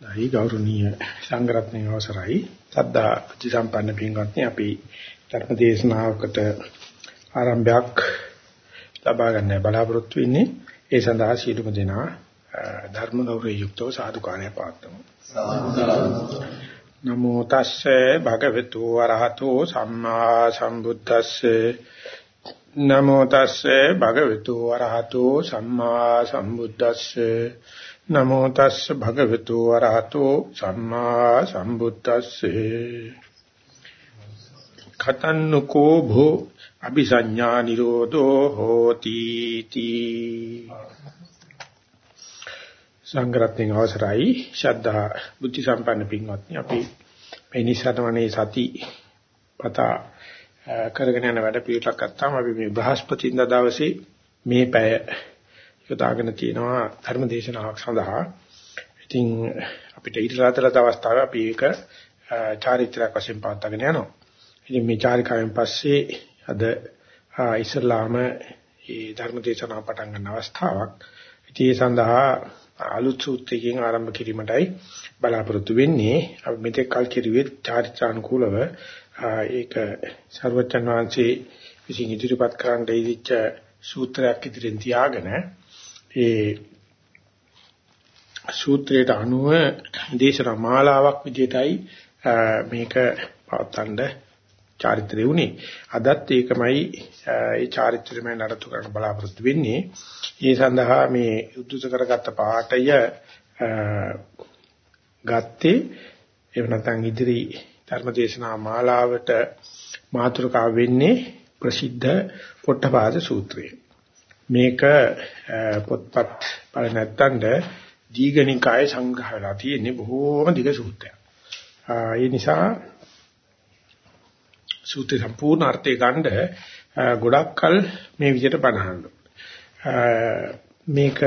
දෛ ගෞරවනීය සංග්‍රහණයේ අවසරයි. සද්දා ප්‍රතිසම්පන්න පින්වත්නි අපි ධර්ම දේශනාවකට ආරම්භයක් ලබා ගන්න බලාපොරොත්තු වෙන්නේ. ඒ සඳහා සීලුම දෙනා ධර්ම නෞරේ යුක්තව සාදුකාරය පාත්තුමු නමෝ තස්සේ භගවතු වරහතෝ සම්මා සම්බුද්දස්සේ. නමෝ තස්සේ භගවතු වරහතෝ සම්මා සම්බුද්දස්සේ. නමෝ තස්ස භගවතු වරහතෝ සම්මා සම්බුද්දස්සේ. khතන්නකෝ භෝ අபிසඤ්ඤා නිරෝධෝ හෝති තී. සංග්‍රහයෙන් අවසරයි. ශද්ධා බුද්ධ සම්පන්න පින්වත්නි අපි මේ නිසරණේ සති පතා කරගෙන යන වැඩ පිළිවෙලක් ගත්තාම අපි මේ බ්‍රහස්පතින්දා දවසේ මේ පැය යොදාගෙන තියෙනවා ධර්ම දේශනාවක් සඳහා. ඉතින් අපිට ඊටලාතලත අවස්ථාවේ අපි ඒක චාරිත්‍රාක් වශයෙන් පවත්වාගෙන යනවා. ඉතින් මේ චාරිකාවෙන් පස්සේ අද ඉස්ලාම මේ ධර්ම දේශනාව පටන් ගන්න අවස්ථාවක්. ඉතින් ඒ සඳහා අලුත් සූත්‍රයෙන් ආරම්භ කිරීමටයි බලාපොරොත්තු වෙන්නේ. අපි මෙතෙක් කල් කිරුවේ චාරිත්‍රානුකූලව ඒක ਸਰවචන් වහන්සේ විසින් ඉදිරිපත් කරන්න දීච්ච සූත්‍රයක් ඉදිරියෙන් තියාගෙන ඒ සූත්‍රයට අනුව දේශනා මාලාවක් විදිහටයි මේක පවත්වන්න චාරිත්‍රය උනේ. අදත් ඒකමයි ඒ චාරිත්‍රයම නඩත්තු කරන්න බලාපොරොත්තු වෙන්නේ. ඒ සඳහා මේ උද්දුත කරගත්ත පාඩය ගත්තේ එහෙම නැත්නම් ඉදිරි ධර්මදේශනා මාලාවට මාතෘකාව වෙන්නේ ප්‍රසිද්ධ පොට්ටපාද සූත්‍රය. මේක පොත්පත් බල නැත්තඳ දීඝනිකායේ සංග්‍රහ වෙලා තියෙන්නේ බොහෝම දිග සූත්‍රයක්. ඒ නිසා සූත්‍රේ සම්පූර්ණ අර්ථය ගන්න ගොඩක් කල මේ විදිහට බණහන්න. මේක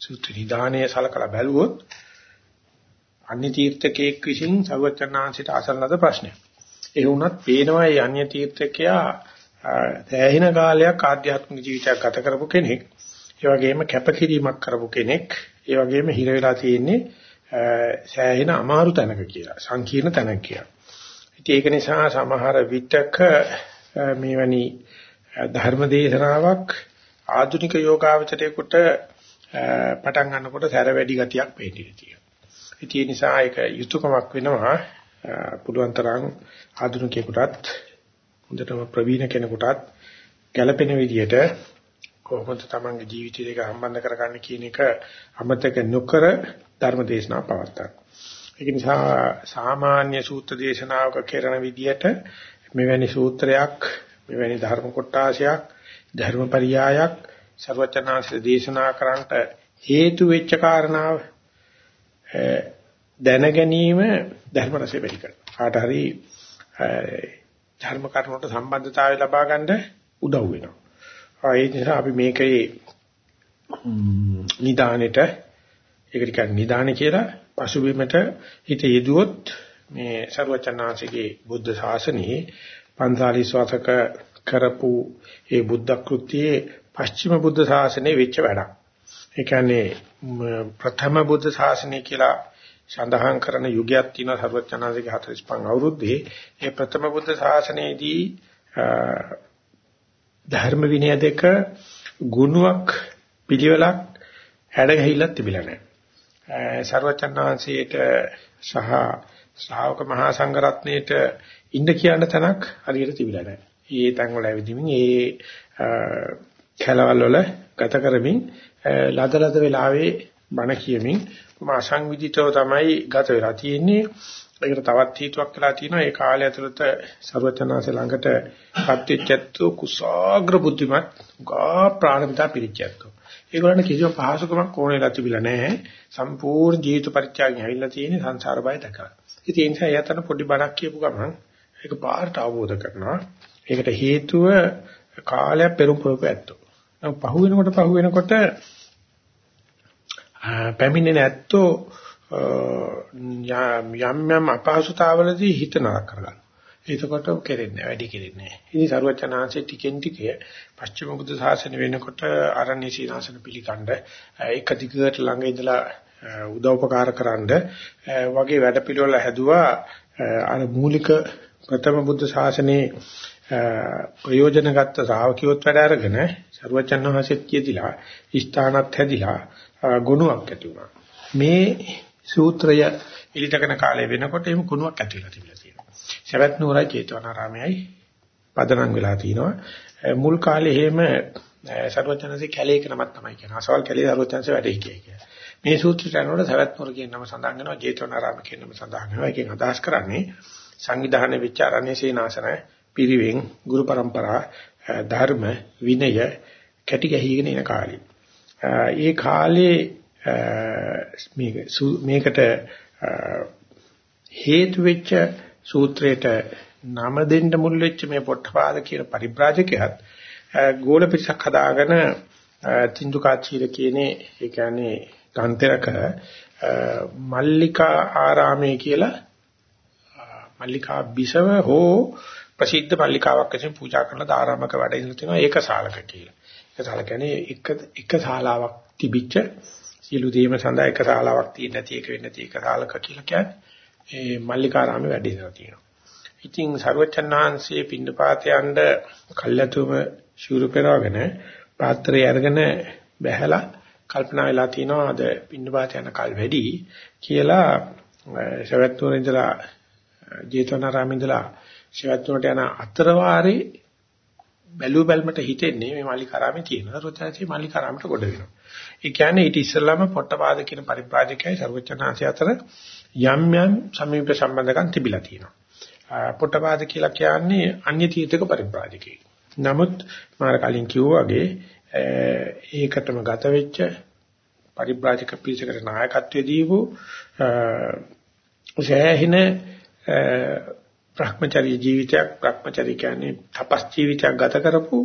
සූත්‍ර නිදානයේ සලකලා බැලුවොත් අන්‍ය තීර්ථකෙක් විසින් සර්වචනාංශයට අසන ලද ප්‍රශ්නයක්. ඒ වුණත් පේනවා මේ අන්‍ය තීර්ථකයා සෑහෙන කාලයක් ආධ්‍යාත්මික ජීවිතයක් ගත කරපු කෙනෙක්. ඒ වගේම කැපකිරීමක් කරපු කෙනෙක්. ඒ වගේම හිර වෙලා තියෙන්නේ සෑහෙන අමාරු තැනක කියලා. සංකීර්ණ තැනක කියලා. ඉතින් ඒක නිසා සමහර විටක මේවැනි ධර්ම දේශනාවක් ආධුනික යෝගාවචරයේකට පටන් ගන්නකොට සැර වැඩි ගතියක් පේන්නේ තියෙනවා. ඉතින් ඒ නිසා ඒක යුතුයකමක් වෙනවා පුළුවන් තරම් ආධුනිකයෙකුටත් හොඳටම ප්‍රවීණ කෙනෙකුටත් ගැළපෙන විදිහට කොහොමද තමන්ගේ ජීවිතය දෙක සම්බන්ධ කරගන්න කියන එක අමතක නොකර ධර්ම දේශනා පවත්තා. ඒක නිසා සාමාන්‍ය සූත්‍ර දේශනාවක කරන විදිහට මෙවැනි සූත්‍රයක් මෙවැනි ධර්ම කොටාශයක් ධර්ම පරියායක් ਸਰවචනාංශ දේශනා කරන්නට හේතු වෙච්ච කාරණාව දැන ගැනීම ධර්ම රසය වැඩි කරනවා. කාට හරි ධර්ම කරුණට සම්බන්ධතාවය ලබා ගන්න උදව් වෙනවා. ඒ නිසා අපි මේකේ නිදානෙට ඒකට කියන්නේ නිදාන කියලා පසුබිමට හිත යෙදුවොත් මේ ਸਰවචනාංශගේ බුද්ධ ශාසනයේ 45 වසක කරපු ඒ බුද්ධ කෘතියේ පස්චිම බුද්ධ ශාසනයේ වෙච්ච වැඩක්. ඒ කියන්නේ ප්‍රථම බුද්ධ ශාසනය කියලා සඳහන් කරන යුගයක් තියෙනවා සර්වඥාන්සේගේ 45 අවුරුද්දේ ඒ ප්‍රථම බුද්ධ ශාසනයේදී ධර්ම විනය දෙක ගුණයක් පිළිවෙලක් හැඩගැහිලා තිබිලා නැහැ. සර්වඥාන්සේට සහ ශ්‍රාවක මහා සංඝරත්නයේට ඉන්න කියන තැනක් හරියට තිබිලා නැහැ. මේ තැන් වල ඇවිදින්මින් ඒ කැලවල වල ගත කරමින් ලදලද වෙලාවේ බණ කියමින් මා සංවිධිතව තමයි ගත වෙලා තියෙන්නේ. ඒකට තවත් හේතුවක් වෙලා තියෙනවා. ඒ කාලය ඇතුළත ਸਰවචනාසේ ළඟට පත්විච්චත්තු කුසాగ්‍ර බුද්ධිමත් ගා ප්‍රාණිතා පිරිච්චත්තු. ඒගොල්ලන්ට කිසිම පහසුකමක් ඕනෙලා තිබිලා නැහැ. සම්පූර්ණ ජීවිත පරිත්‍යාගයෙන් ඇවිල්ලා තියෙන්නේ සංසාර බය දකලා. ඉතින් ඒ නිසා යතන පොඩි බණක් කියපු ගමන් ඒක පාට අවබෝධ කරනවා. ඒකට හේතුව කාලය පෙරපොරක ඇත්තෝ. පහු වෙනකොට පහු වෙනකොට පැමිණෙන ඇත්තෝ යම් යම් අපහසුතාවලදී හිත නරක කරගන්න. එතකොට කෙරෙන්නේ වැඩි කෙරෙන්නේ නැහැ. ඉතින් සරුවචනාංශේ ටිකෙන් ටික පස්චිම බුද්ධ ශාසන වෙනකොට අරණ්‍ය සීනාසන පිළිකණ්ඩ එක දිගට ළඟ ඉඳලා උදව්පකාර කරන්න වගේ වැඩපිළිවෙල හැදුවා අර මූලික ප්‍රථම බුද්ධ ශාසනයේ ප්‍රයෝජනගත ශ්‍රාවකියොත් වැඩ අරගෙන ਸਰවචන් වහන්සේත් කියතිලා ස්ථානත් හැදිලා ගුණයක් ඇති වුණා. මේ සූත්‍රය ඉලිටකන කාලේ වෙනකොට එහෙම ගුණයක් ඇති වෙලා තිබිලා තියෙනවා. සවැත් නුවරයි චේතනාරාමයයි පදනම් වෙලා තිනවා. මුල් කාලේ එහෙම සර්වචනසේ කැලේක නමක් තමයි කියනවා. අසවල් කැලේ සර්වචනසේ වැඩේ කියයි. මේ සූත්‍රයට අනුව සවැත් නුවර කියන නම සඳහන් වෙනවා. චේතනාරාම කියන නම සඳහන් වෙනවා. ඒකෙන් අදහස් කරන්නේ සංවිධානයේ විච ආරණ්‍ය සේනාසන පිරිවෙන් ගුරු પરම්පරා ධර්ම විනය කැටි ගැහිගෙන ඉන කාලේ ඒ කාලේ මේක මේකට හේතු වෙච්ච සූත්‍රයට නම දෙන්න මුල් වෙච්ච මේ පොට්ටපාද කියන පරිබ්‍රාජකයත් ගෝල පිටසක් හදාගෙන තින්දුකාචීර කියනේ ඒ කියන්නේ ගන්තරක මල්ලිකා ආරාමයේ කියලා මල්ලිකා බිසව හෝ ප්‍රසිද්ධ මල්ලිකාවක් වශයෙන් පූජා කරන දාරාමක වැඩ ඉඳලා තියෙනවා ඒක ශාලක කියලා. ඒක ශාලක කියන්නේ එක එක ශාලාවක් තිබිච්ච සියලු දේම සඳහා එක ශාලාවක් තියෙන නැති එක වෙන්නේ නැති එක ශාලක කියලා කියන්නේ ඒ මල්ලිකාරාමේ වැඩ ඉඳලා තියෙනවා. ඉතින් සරුවචනාංශයේ පින්නපාත යන්න කල්ැතුම ශූරු පෙරවගෙන පාත්‍රය අරගෙන බැහැලා කල්පනා වෙලා තිනවා අද පින්නපාත යන කල් වැඩි කියලා සවැත්තුවර ඉඳලා ජේතවනාරාමේ ඉඳලා ශිවත්තුනට යන අතර වාරේ බැලු බැලමට හිතෙන්නේ මේ මාලිකාරාමේ තියෙනවා. රොචනාචි මාලිකාරාමට ගොඩ වෙනවා. ඒ කියන්නේ ඊට ඉස්සෙල්ලාම පොට්ටපාද කියන පරිබ්‍රාජකයයි ਸਰවචනාංශය අතර යම් යම් සමීප සම්බන්ධකම් තිබිලා තියෙනවා. පොට්ටපාද කියලා කියන්නේ අන්‍ය තීර්ථක පරිබ්‍රාජකයෙක්. නමුත් මාර කලින් කිව්වා වගේ ඒකටම ගත වෙච්ච පරිබ්‍රාජක පිරිසකට නායකත්වය දීපු සෑහෙන භ්‍රමචර්ය ජීවිතයක් භ්‍රමචර්ය කියන්නේ තපස් ජීවිතයක් ගත කරපු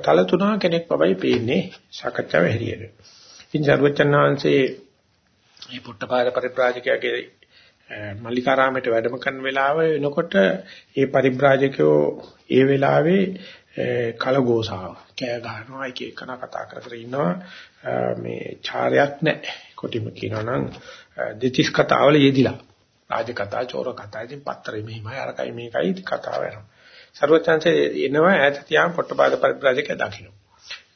තල තුනා කෙනෙක් බවයි පේන්නේ සාකච්ඡාව හැටියට. ඉතින් සර්වචන්නාංශයේ මේ පුට්ටපාද පරිබ්‍රාජකයාගේ මල්ලිකාරාමයට වැඩම කරන වෙලාව වෙනකොට ඒ පරිබ්‍රාජකයෝ ඒ වෙලාවේ කලගෝසාව කෑ ගහනවා එක එකන කතා කර කර ඉන්නවා. මේ චාරයක් නැහැ. කොටිම කියනවා නම් දෙතිස් කතාවල යෙදිලා. රාජ කතා, චෝර කතා. ඉතින් පත්තරේ මෙහිමයි අරකයි මේකයි කතාව යනවා. සර්වචන්සේ එනවා ඈත තියාම පොට්ටපාද පරිබ්‍රාජක දකින්න.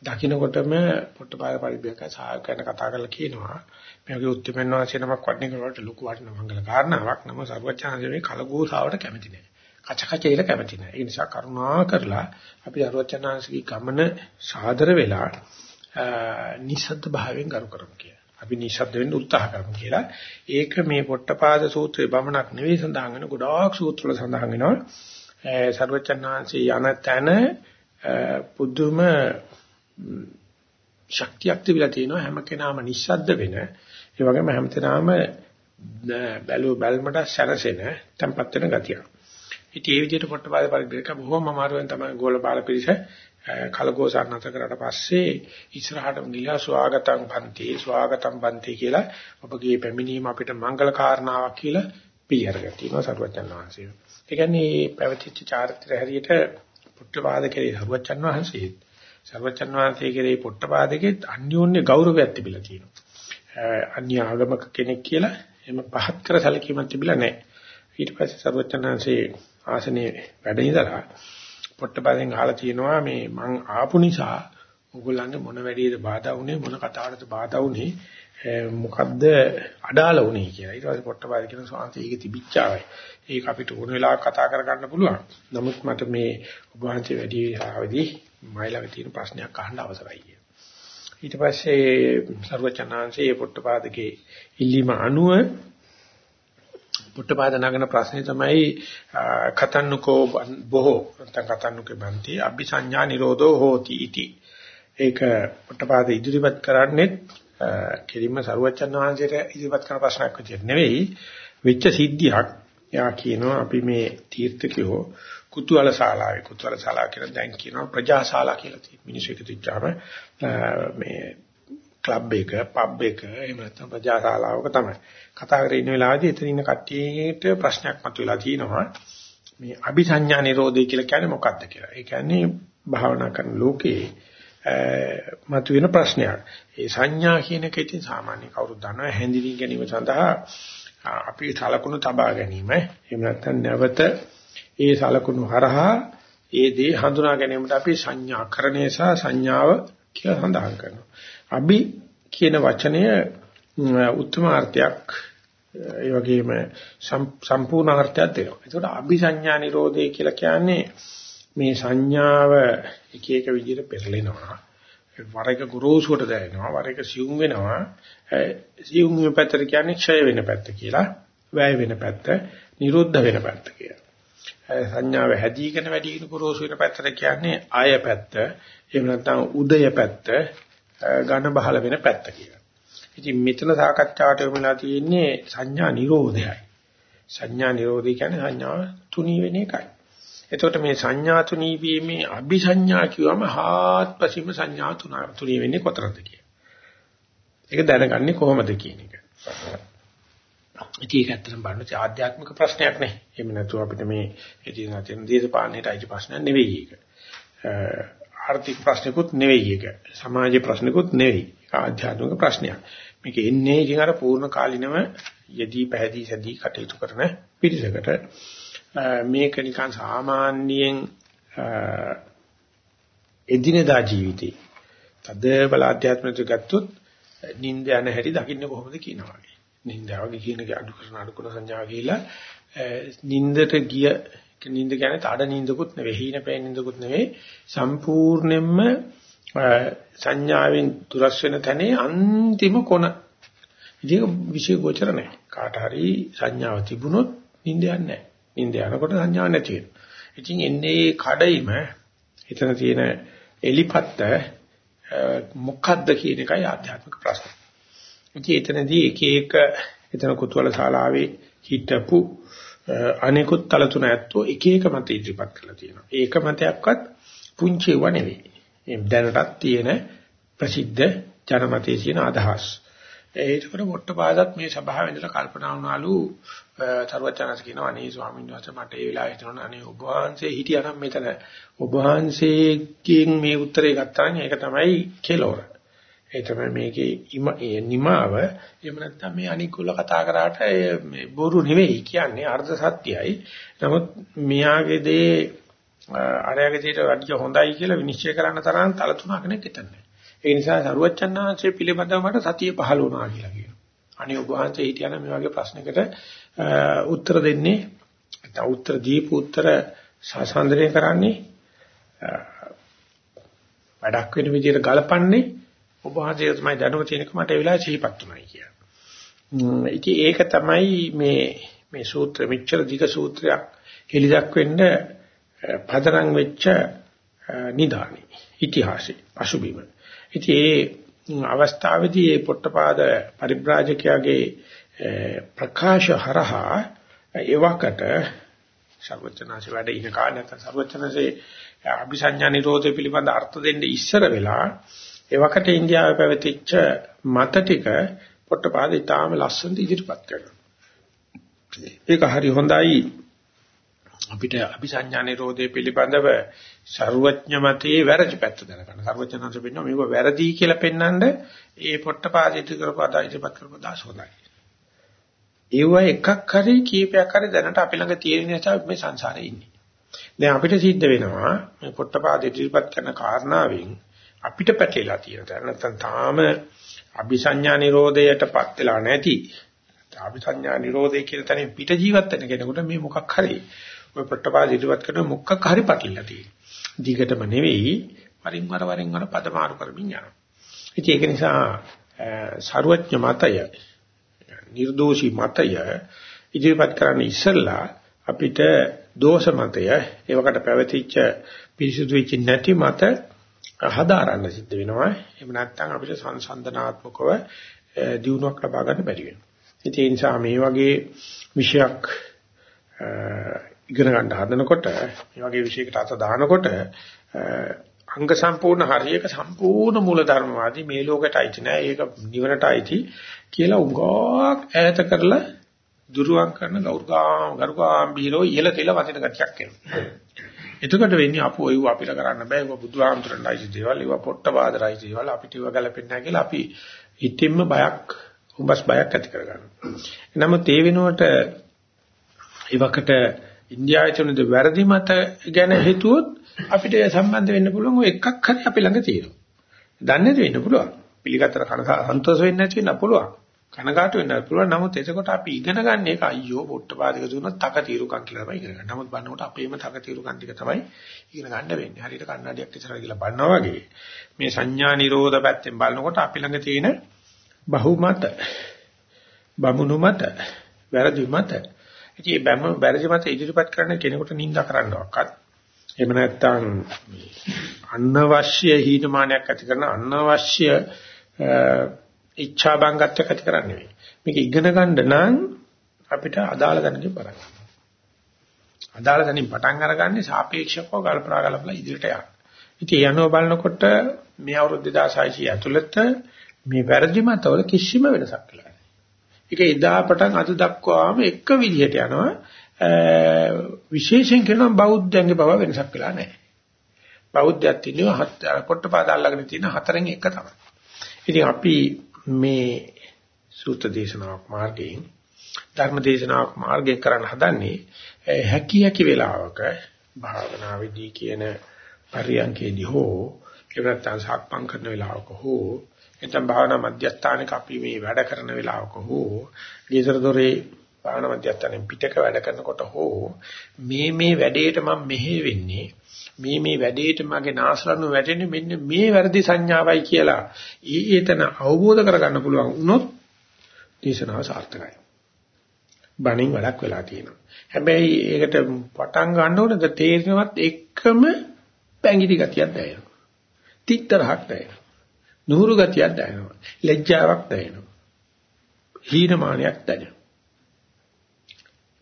දකින්නකොටම පොට්ටපාද පරිබ්‍රාජක සාකන කතා කරලා කියනවා මේකේ උත්තරමන් වාසිය නමක් වටින කරවට ලොකු වටින මංගල කාරණාවක් නම සර්වචන්සේ මේ කලගෝසාවට කැමති නෑ. කච කචේට කැමති නෑ. ඒ නිසා කරුණා කරලා අපි සර්වචන්හන්සේගේ ගමන සාදර වෙලා නිසද්ද භාවයෙන් ගරු කරමු කියලා. අපි නිශ්ශබ්ද වෙන්න උත්සාහ කරමු කියලා. ඒක මේ පොට්ටපාද සූත්‍රයේ බමනක් නෙවෙයි සඳහන් වෙන ගොඩාක් සූත්‍රවල සඳහන් වෙනවා. සර්වචන්නාංශී යන තැන පුදුම ශක්තියක් තිබිලා තියෙනවා හැම කෙනාම නිශ්ශබ්ද වෙන. ඒ වගේම හැමතැනම බැලුව බැල්මට සැරසෙන tempat වෙන ගතියක්. ඉතින් මේ විදිහට පොට්ටපාද පරිබ්‍රේක බොහොම අමාරුවෙන් තමයි ගෝල බාල පිරිස කලකෝසාර නැත කරාට පස්සේ ඉස්සරහටම ගියා ස්වාගතම් පන්ති ස්වාගතම් පන්ති කියලා ඔබගේ පැමිණීම අපිට මංගල කාරණාවක් කියලා පිළිඅරගෙන තියෙනවා සරුවචන් වහන්සේ. ඒ කියන්නේ පැවතිච්ච චාරිත්‍ර හැරියට පුට්ටපාද කෙරේ සරුවචන් වහන්සේ සරුවචන් වහන්සේ කෙරේ පුට්ටපාදකෙත් අන්‍යෝන්‍ය ගෞරවයක් තිබිලා තියෙනවා. අන්‍ය ආගමක කෙනෙක් කියලා එම පහත් කර සැලකීමක් තිබිලා නැහැ. ඊට පස්සේ සරුවචන් වහන්සේ ආසනේ වැඩ ඉඳලා පොට්ටපදෙන් අහලා තියෙනවා මේ මං ආපු නිසා ඕගොල්ලන්ගේ මොන වැඩේද බාධා වුනේ මොන කතාවටද බාධා වුනේ මොකද්ද අඩාල වුනේ කියලා. ඊට පස්සේ පොට්ටපද කියන සාන්ති ඒක තිබිච්චාවයි. ඒක අපිට ඕන වෙලාවක කතා කරගන්න පුළුවන්. නමුත් මට මේ ඔබ වහන්සේ වැඩි ආවදී මයිලව තියෙන ප්‍රශ්නයක් අහන්න අවසරයි කියලා. ඊට පස්සේ සර්වචනාංශයේ පොට්ටපාදගේ ඉල්ලීම අනුව පුට්ටපාද නගන ප්‍රශ්නේ තමයි කතන්නුකෝ බොහෝ නැත්නම් කතන්නුකේ බන්ති අபிසඤ්ඤා නිරෝධෝ හෝති इति. ඒක පුට්ටපාද ඉදිරිපත් කරන්නේ කෙලින්ම සරුවච්චන් වහන්සේට ඉදිරිපත් කරන ප්‍රශ්නයක් විදිහට නෙවෙයි විච්ච සිද්ධියක්. යා කියනවා අපි මේ තීර්ථකයෝ කුතුහල ශාලාවේ කුතුහල ශාලාව කියලා දැන් කියනවා ප්‍රජාශාලා කියලා තියෙනවා මිනිස්සු එකතු වෙච්චාම මේ ක්ලබ් එක, පබ් එක, එහෙම නැත්නම් ප්‍රජාශාලාවක තමයි. කතා කරගෙන ඉන්න වෙලාවදී එතන ඉන්න කට්ටියට ප්‍රශ්නයක් මතුවලා තියෙනවා. මේ අபிසඤ්ඤා නිරෝධය කියලා කියන්නේ මොකක්ද කියලා. ඒ කියන්නේ භාවනා කරන ලෝකේ මතුවෙන ප්‍රශ්නයක්. ඒ සංඥා කියන එක ඉතින් සාමාන්‍ය කවුරුත් දන්නවා හැඳින්වීම ගැනීම සඳහා අපි සලකුණු තබා ගැනීම. එහෙම නැත්නම් නැවත ඒ සලකුණු හරහා ඒ දේ හඳුනා ගැනීමට අපි සංඥාකරණය සහ සංඥාව කියලා සඳහන් කරනවා. අභි කියන වචනය උත්තම අර්ථයක් ඒ වගේම සම්පූර්ණ අර්ථයක් දෙනවා. ඒකට අභිසඤ්ඤා නිරෝධය කියලා කියන්නේ මේ සංඥාව එක එක විදිහට පෙරලෙනවා. වර එක ගුරුසුවට දැනෙනවා, වර එක සියුම් වෙනවා. සියුම් වෙන පැත්තට කියන්නේ ක්ෂය වෙන පැත්ත කියලා, වැය වෙන පැත්ත, නිරුද්ධ වෙන පැත්ත කියලා. සංඥාව හැදීගෙන වැඩිගෙන ගුරුසු වෙන පැත්තට කියන්නේ ආය පැත්ත, එහෙම නැත්නම් උදය පැත්ත, ඝන බහල වෙන පැත්ත කියලා. ඉතින් මෙතන සාකච්ඡාවට යොමුලා තියෙන්නේ සංඥා නිරෝධයයි. සංඥා නිරෝධය කියන්නේ සංඥාව තුනී වෙන එකයි. එතකොට මේ සංඥා තුනී වීමේ අபிසඤ්ඤා කියවම හාත්පසින්ම සංඥා තුනී වෙන්නේ කොතරම්ද කියලා. ඒක දැනගන්නේ කොහොමද කියන එක. ඉතින් ඒක ඇත්තටම බලන්න ආධ්‍යාත්මික ප්‍රශ්නයක් නේ. එහෙම නැතුව අපිට මේ එදින තියෙන දේශපාලනයට අයිති ප්‍රශ්නයක් නෙවෙයි ඒක. ආර්ථික ප්‍රශ්නකුත් නෙවෙයි ඒක. සමාජ ප්‍රශ්නකුත් නෙවෙයි. ආධ්‍යාත්මික ප්‍රශ්නයක්. මේක එන්නේ ඉතින් අර පූර්ණ කාලිනව යදී පැහැදී සැදී කටයුතු කරන පිරිසකට මේක නිකන් සාමාන්‍යයෙන් එදිනදා ජීවිතේ තද බල ආධ්‍යාත්මික ගත්තොත් නිින්ද යන හැටි දකින්න කොහොමද කියනවා වගේ. නිින්ද වගේ කියන එක අඩු කරන අඩු කරන සංඥා ගිහිලා නිින්දට ගිය නිින්ද කියන්නේ තඩ නිින්දකුත් නෙවෙයි හීන පෑන නිින්දකුත් නෙවෙයි සම්පූර්ණයෙන්ම සංඥාවෙන් දුරස් වෙන තැනේ අන්තිම කොන. ඉතින් විශේෂ ගෝචර නැහැ. කාට හරි සංඥාව තිබුණොත් නිින්ද යන්නේ නැහැ. නිින්ද යනකොට සංඥාවක් නැති වෙනවා. ඉතින් එන්නේ කඩයිම එතන තියෙන එලිපත්ත මොකද්ද කියන එකයි ආධ්‍යාත්මික ප්‍රශ්න. ඉතින් එතනදී එක එක එතන කුතුහල ශාලාවේ හිටපු අනිකුත් තල තුන ඇත්තෝ එක එක මත ඉදිරිපත් කරලා තියෙනවා. ඒක මතයක්වත් පුංචිව නෙවෙයි. දැනටත් තියෙන ප්‍රසිද්ධ ජනමතයේ තියෙන අදහස්. ඒකට මොට්ටපාදත් මේ සභාවේ ඉඳලා කල්පනා වුණාලු තරුවචනස් කියනවා අනේ ස්වාමීන් වහන්සේ මට ඒ වෙලාවේ හිතනවා අනේ ඔබ වහන්සේ හිටියානම් මෙතන ඔබ වහන්සේගෙන් මේ උත්තරේ ගත්තා නම් ඒක තමයි කෙලවර. ඒ තමයි මේකේ නිමාව. එහෙම නැත්නම් මේ අනිකුල කතා කරාට මේ බොරු නෙවෙයි කියන්නේ අර්ධ සත්‍යයි. නමුත් මියාගේ දේ අරයාගේ දෙයට වැඩිය හොඳයි කියලා විනිශ්චය කරන්න තරම් තල තුනක් නෙක් හිටන්නේ. ඒ නිසා සරුවච්චන්හන්සේ පිළිබඳව මට සතිය පහළ වුණා කියලා කියනවා. අනේ ඔබ වහන්සේ හිටියනම් මේ වගේ ප්‍රශ්නයකට උත්තර දෙන්නේ නැත්නම් උත්තර දීපු උත්තර සාසන්දනය කරන්නේ වැඩක් වෙන විදිහට ගලපන්නේ ඔබ වහන්සේ තමයි දැනුම තියෙනක මට ඒ වෙලාවේ සිහිපත් වුණායි කියලා. ඉතින් ඒක තමයි මේ මේ සූත්‍ර මෙච්චර දිග සූත්‍රයක් හෙලිදක් වෙන්න පදනම් වෙච්ච නිදානි ඉතිහාසෙ පසුබිම. ඉතින් ඒ අවස්ථාවේදී මේ පොට්ටපාද පරිබ්‍රාජකයාගේ ප්‍රකාශ හරහා එවකට සර්වචනාසේ වැඩ ඉන කාලේ නැත්නම් සර්වචනසේ අபிසඤ්ඤා නිරෝධය පිළිබඳ අර්ථ දෙන්න ඉස්සර වෙලා ඒ වකට ඉන්දියාවේ පැවතිච්ච මත ටික පොට්ටපාද ඉතාම ලස්සනට ඉදිරිපත් කරනවා. ඒක හරි හොඳයි. අපිට අபிසඤ්ඤා නිරෝධය පිළිබඳව ਸਰුවඥ මතයේ වැරදි පැත්ත දැනගන්න. ਸਰුවඥාන්ත පෙන්නවා මේක වැරදි කියලා පෙන්වන්න ඒ පොට්ටපාද ඉදිරිපත් ඉදිරිපත් කරපු දාස හොඳයි. ඒව එකක් හරි කීපයක් හරි දැනට අපි ළඟ තියෙන නිසා මේ සංසාරේ ඉන්නේ. දැන් අපිට සිද්ධ වෙනවා මේ පොට්ටපාද ඉදිරිපත් කරන කාරණාවෙන් අපිට පැටලලා තියෙන නැත්නම් තාම අபிසඤ්ඤා නිරෝධයටපත් වෙලා නැති අபிසඤ්ඤා නිරෝධය කියන තැනින් පිට ජීවත් වෙන කෙනෙකුට මේ මොකක් හරි ඔය පොට්ටපාද ඉදිරිපත් කරන මුක්කක් හරි පටිල්ලලා තියෙනවා. දිගටම නෙවෙයි වරින් වර වරින් වර පද මාරු කරමින් යනවා. ඉතින් ඒක නිසා සරුවඥ මතය නිර්දෝෂී මතය ඉදිරිපත් කරන්න ඉස්සෙල්ලා අපිට දෝෂ මතය ඒවකට පැවතිච්ච පිරිසුදු වෙච්ච නැති මත හදාරන්න සිද්ධ වෙනවා. එහෙම නැත්නම් අපිට සංසන්දනාත්මකව දියුණුවක් ලබා ගන්න බැරි වෙනවා. ඒ නිසා මේ වගේ විෂයක් ඉගෙන ගන්න හදනකොට මේ වගේ විශේෂයකට අත දානකොට අංග සම්පූර්ණ හරියක සම්පූර්ණ මූලධර්මවාදී මේ ලෝකයට අයිති නෑ ඒක නිවනට අයිති කියලා උගාවක් ඈත කරලා දුරුවන් කරන ගෞරවාම් ගරුකාම් බීරෝ ඉහළ තෙල වදින ගතියක් එනවා. එතකොට වෙන්නේ අපෝ ඒව අපිට කරන්න බෑ ඒව බුදුහාමුදුරන්යිසි දේවල් ඒව පොට්ටපාදයිසි දේවල් අපිට ඒව ගැලපෙන්නේ නැහැ කියලා අපි හිතින්ම බයක් උඹස් බයක් ඇති කරගන්නවා. නමුත් ඒ වෙනුවට ඒවකට ඉන්දියාවේ තියෙන වැරදි මත ගැන හිතුවොත් අපිට සම්බන්ධ වෙන්න පුළුවන් ඔය එකක් හරි අපි ළඟ තියෙනවා. දන්නේ නැති වෙන්න පුළුවන්. පිළිගත්තට කන සන්තෝෂ වෙන්නේ නැති වෙන්න පුළුවන්. කනගාටු වෙන්න පුළුවන්. නමුත් එතකොට අපි ඉගෙන ගන්න එක අයියෝ පොට්ටපාදක දුන්නත් තක తీරුකම් කියලා තමයි ඉගෙන ගන්න. නමුත් බannකොට අපේම තක తీරුකම් ටික තමයි ඉගෙන ගන්න වෙන්නේ. හරියට කන්නඩියක් ඉස්සරහ ගිහලා බලනවා වගේ. මේ සංඥා නිරෝධ පැත්තෙන් බලනකොට අපි ළඟ තියෙන බහුමත බමුණු මත වැරදි මත ඉතින් මේ බැම වැරදි මත ඉදිරිපත් කරන කෙනෙකුට නිඳා කරන්නවක්වත් එහෙම නැත්නම් අනවශ්‍ය හීනමානයක් ඇති කරන අනවශ්‍ය ඉච්ඡා බංගත්වයක් ඇති කරන්නේ නෙවෙයි. මේක ඉගෙන ගන්න නම් අපිට අදාළ දැනකින් පටන් ගන්න. අදාළ දැනින් පටන් අරගන්නේ සාපේක්ෂකව කල්පනා කරලා ඉදිරියට යන්න. ඉතින් යනව බලනකොට මේ අවුරුදු 2600 ඇතුළත මේ වැරදි මතවල කිසිම වෙනසක් කියලා නැහැ. ඒක එදා පටන් අද දක්වාම එක විදිහට යනවා. විශේෂයෙන් කියනවා බෞද්ධයන්ගේ බව වෙනසක් වෙලා නැහැ. බෞද්ධයත් ඉන්නවා හත් පොට්ටපාද අල්ලගෙන තියෙන හතරෙන් එක තමයි. ඉතින් අපි මේ සූත්‍ර දේශනාවක් මාර්ගයෙන් ධර්ම දේශනාවක් මාර්ගයෙන් කරන්න හදන්නේ හැකි හැකි වෙලාවක භාවනා විදී කියන පරියන්කේදී හෝ එහෙම නැත්නම් සක්මන් කරන වෙලාවක හෝ එතන භාවනා මධ්‍යස්ථානක අපි මේ වැඩ කරන වෙලාවක හෝ ගේසර දොරේ භාවනා මධ්‍යස්ථානෙන් පිටක වැඩ කරනකොට හෝ මේ මේ වැඩේට මම මෙහෙ වෙන්නේ මේ මේ වැඩේට මගේ නාසලනු වැටෙන්නේ මෙන්න මේ වැරදි සංඥාවයි කියලා ඊ ඒතන අවබෝධ කරගන්න පුළුවන් වුණොත් දේශනාව සාර්ථකයි. බණින් වැඩක් වෙලා තියෙනවා. හැබැයි ඒකට පටන් ගන්නකොට තේරෙනවත් එකම පැංගිටි ගතියක් දැනෙනවා. තිත්තරහක් දැනෙනවා. නුහුරු ගතියක් දැනෙනවා. ලැජ්ජාවක් දැනෙනවා. හීනමානයක් දැනෙනවා.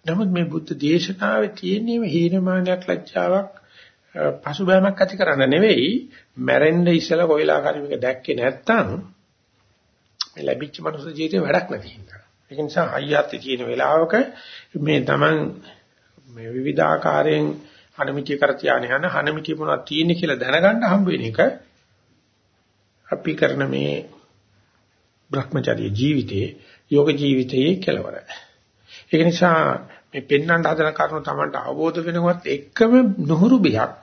නමුත් මේ බුද්ධ දේශනාවේ තියෙන හීනමානයක් ලැජ්ජාවක් පසුබෑමක් ඇති කරන්න නෙවෙයි මැරෙන්න ඉස්සලා කොයිලා කරිමක දැක්කේ නැත්තම් මේ ලැබිච්ච මනුස්ස ජීවිතේ වැඩක් නැති හින්දා. ඒක නිසා අයියත් තියෙන වෙලාවක මේ Taman මේ විවිධාකාරයෙන් හනමිටිය කර තියාන යන හනමිටිය මොනවද තියෙන්නේ කියලා දැනගන්න හම්බ වෙන එක අපි කරන මේ Brahmacharya ජීවිතයේ යෝග ජීවිතයේ කෙලවර. ඒක නිසා මේ පෙන්වන්න හදන කරුණු Tamanට අවබෝධ වෙනවත් එකම නුහුරු බියක්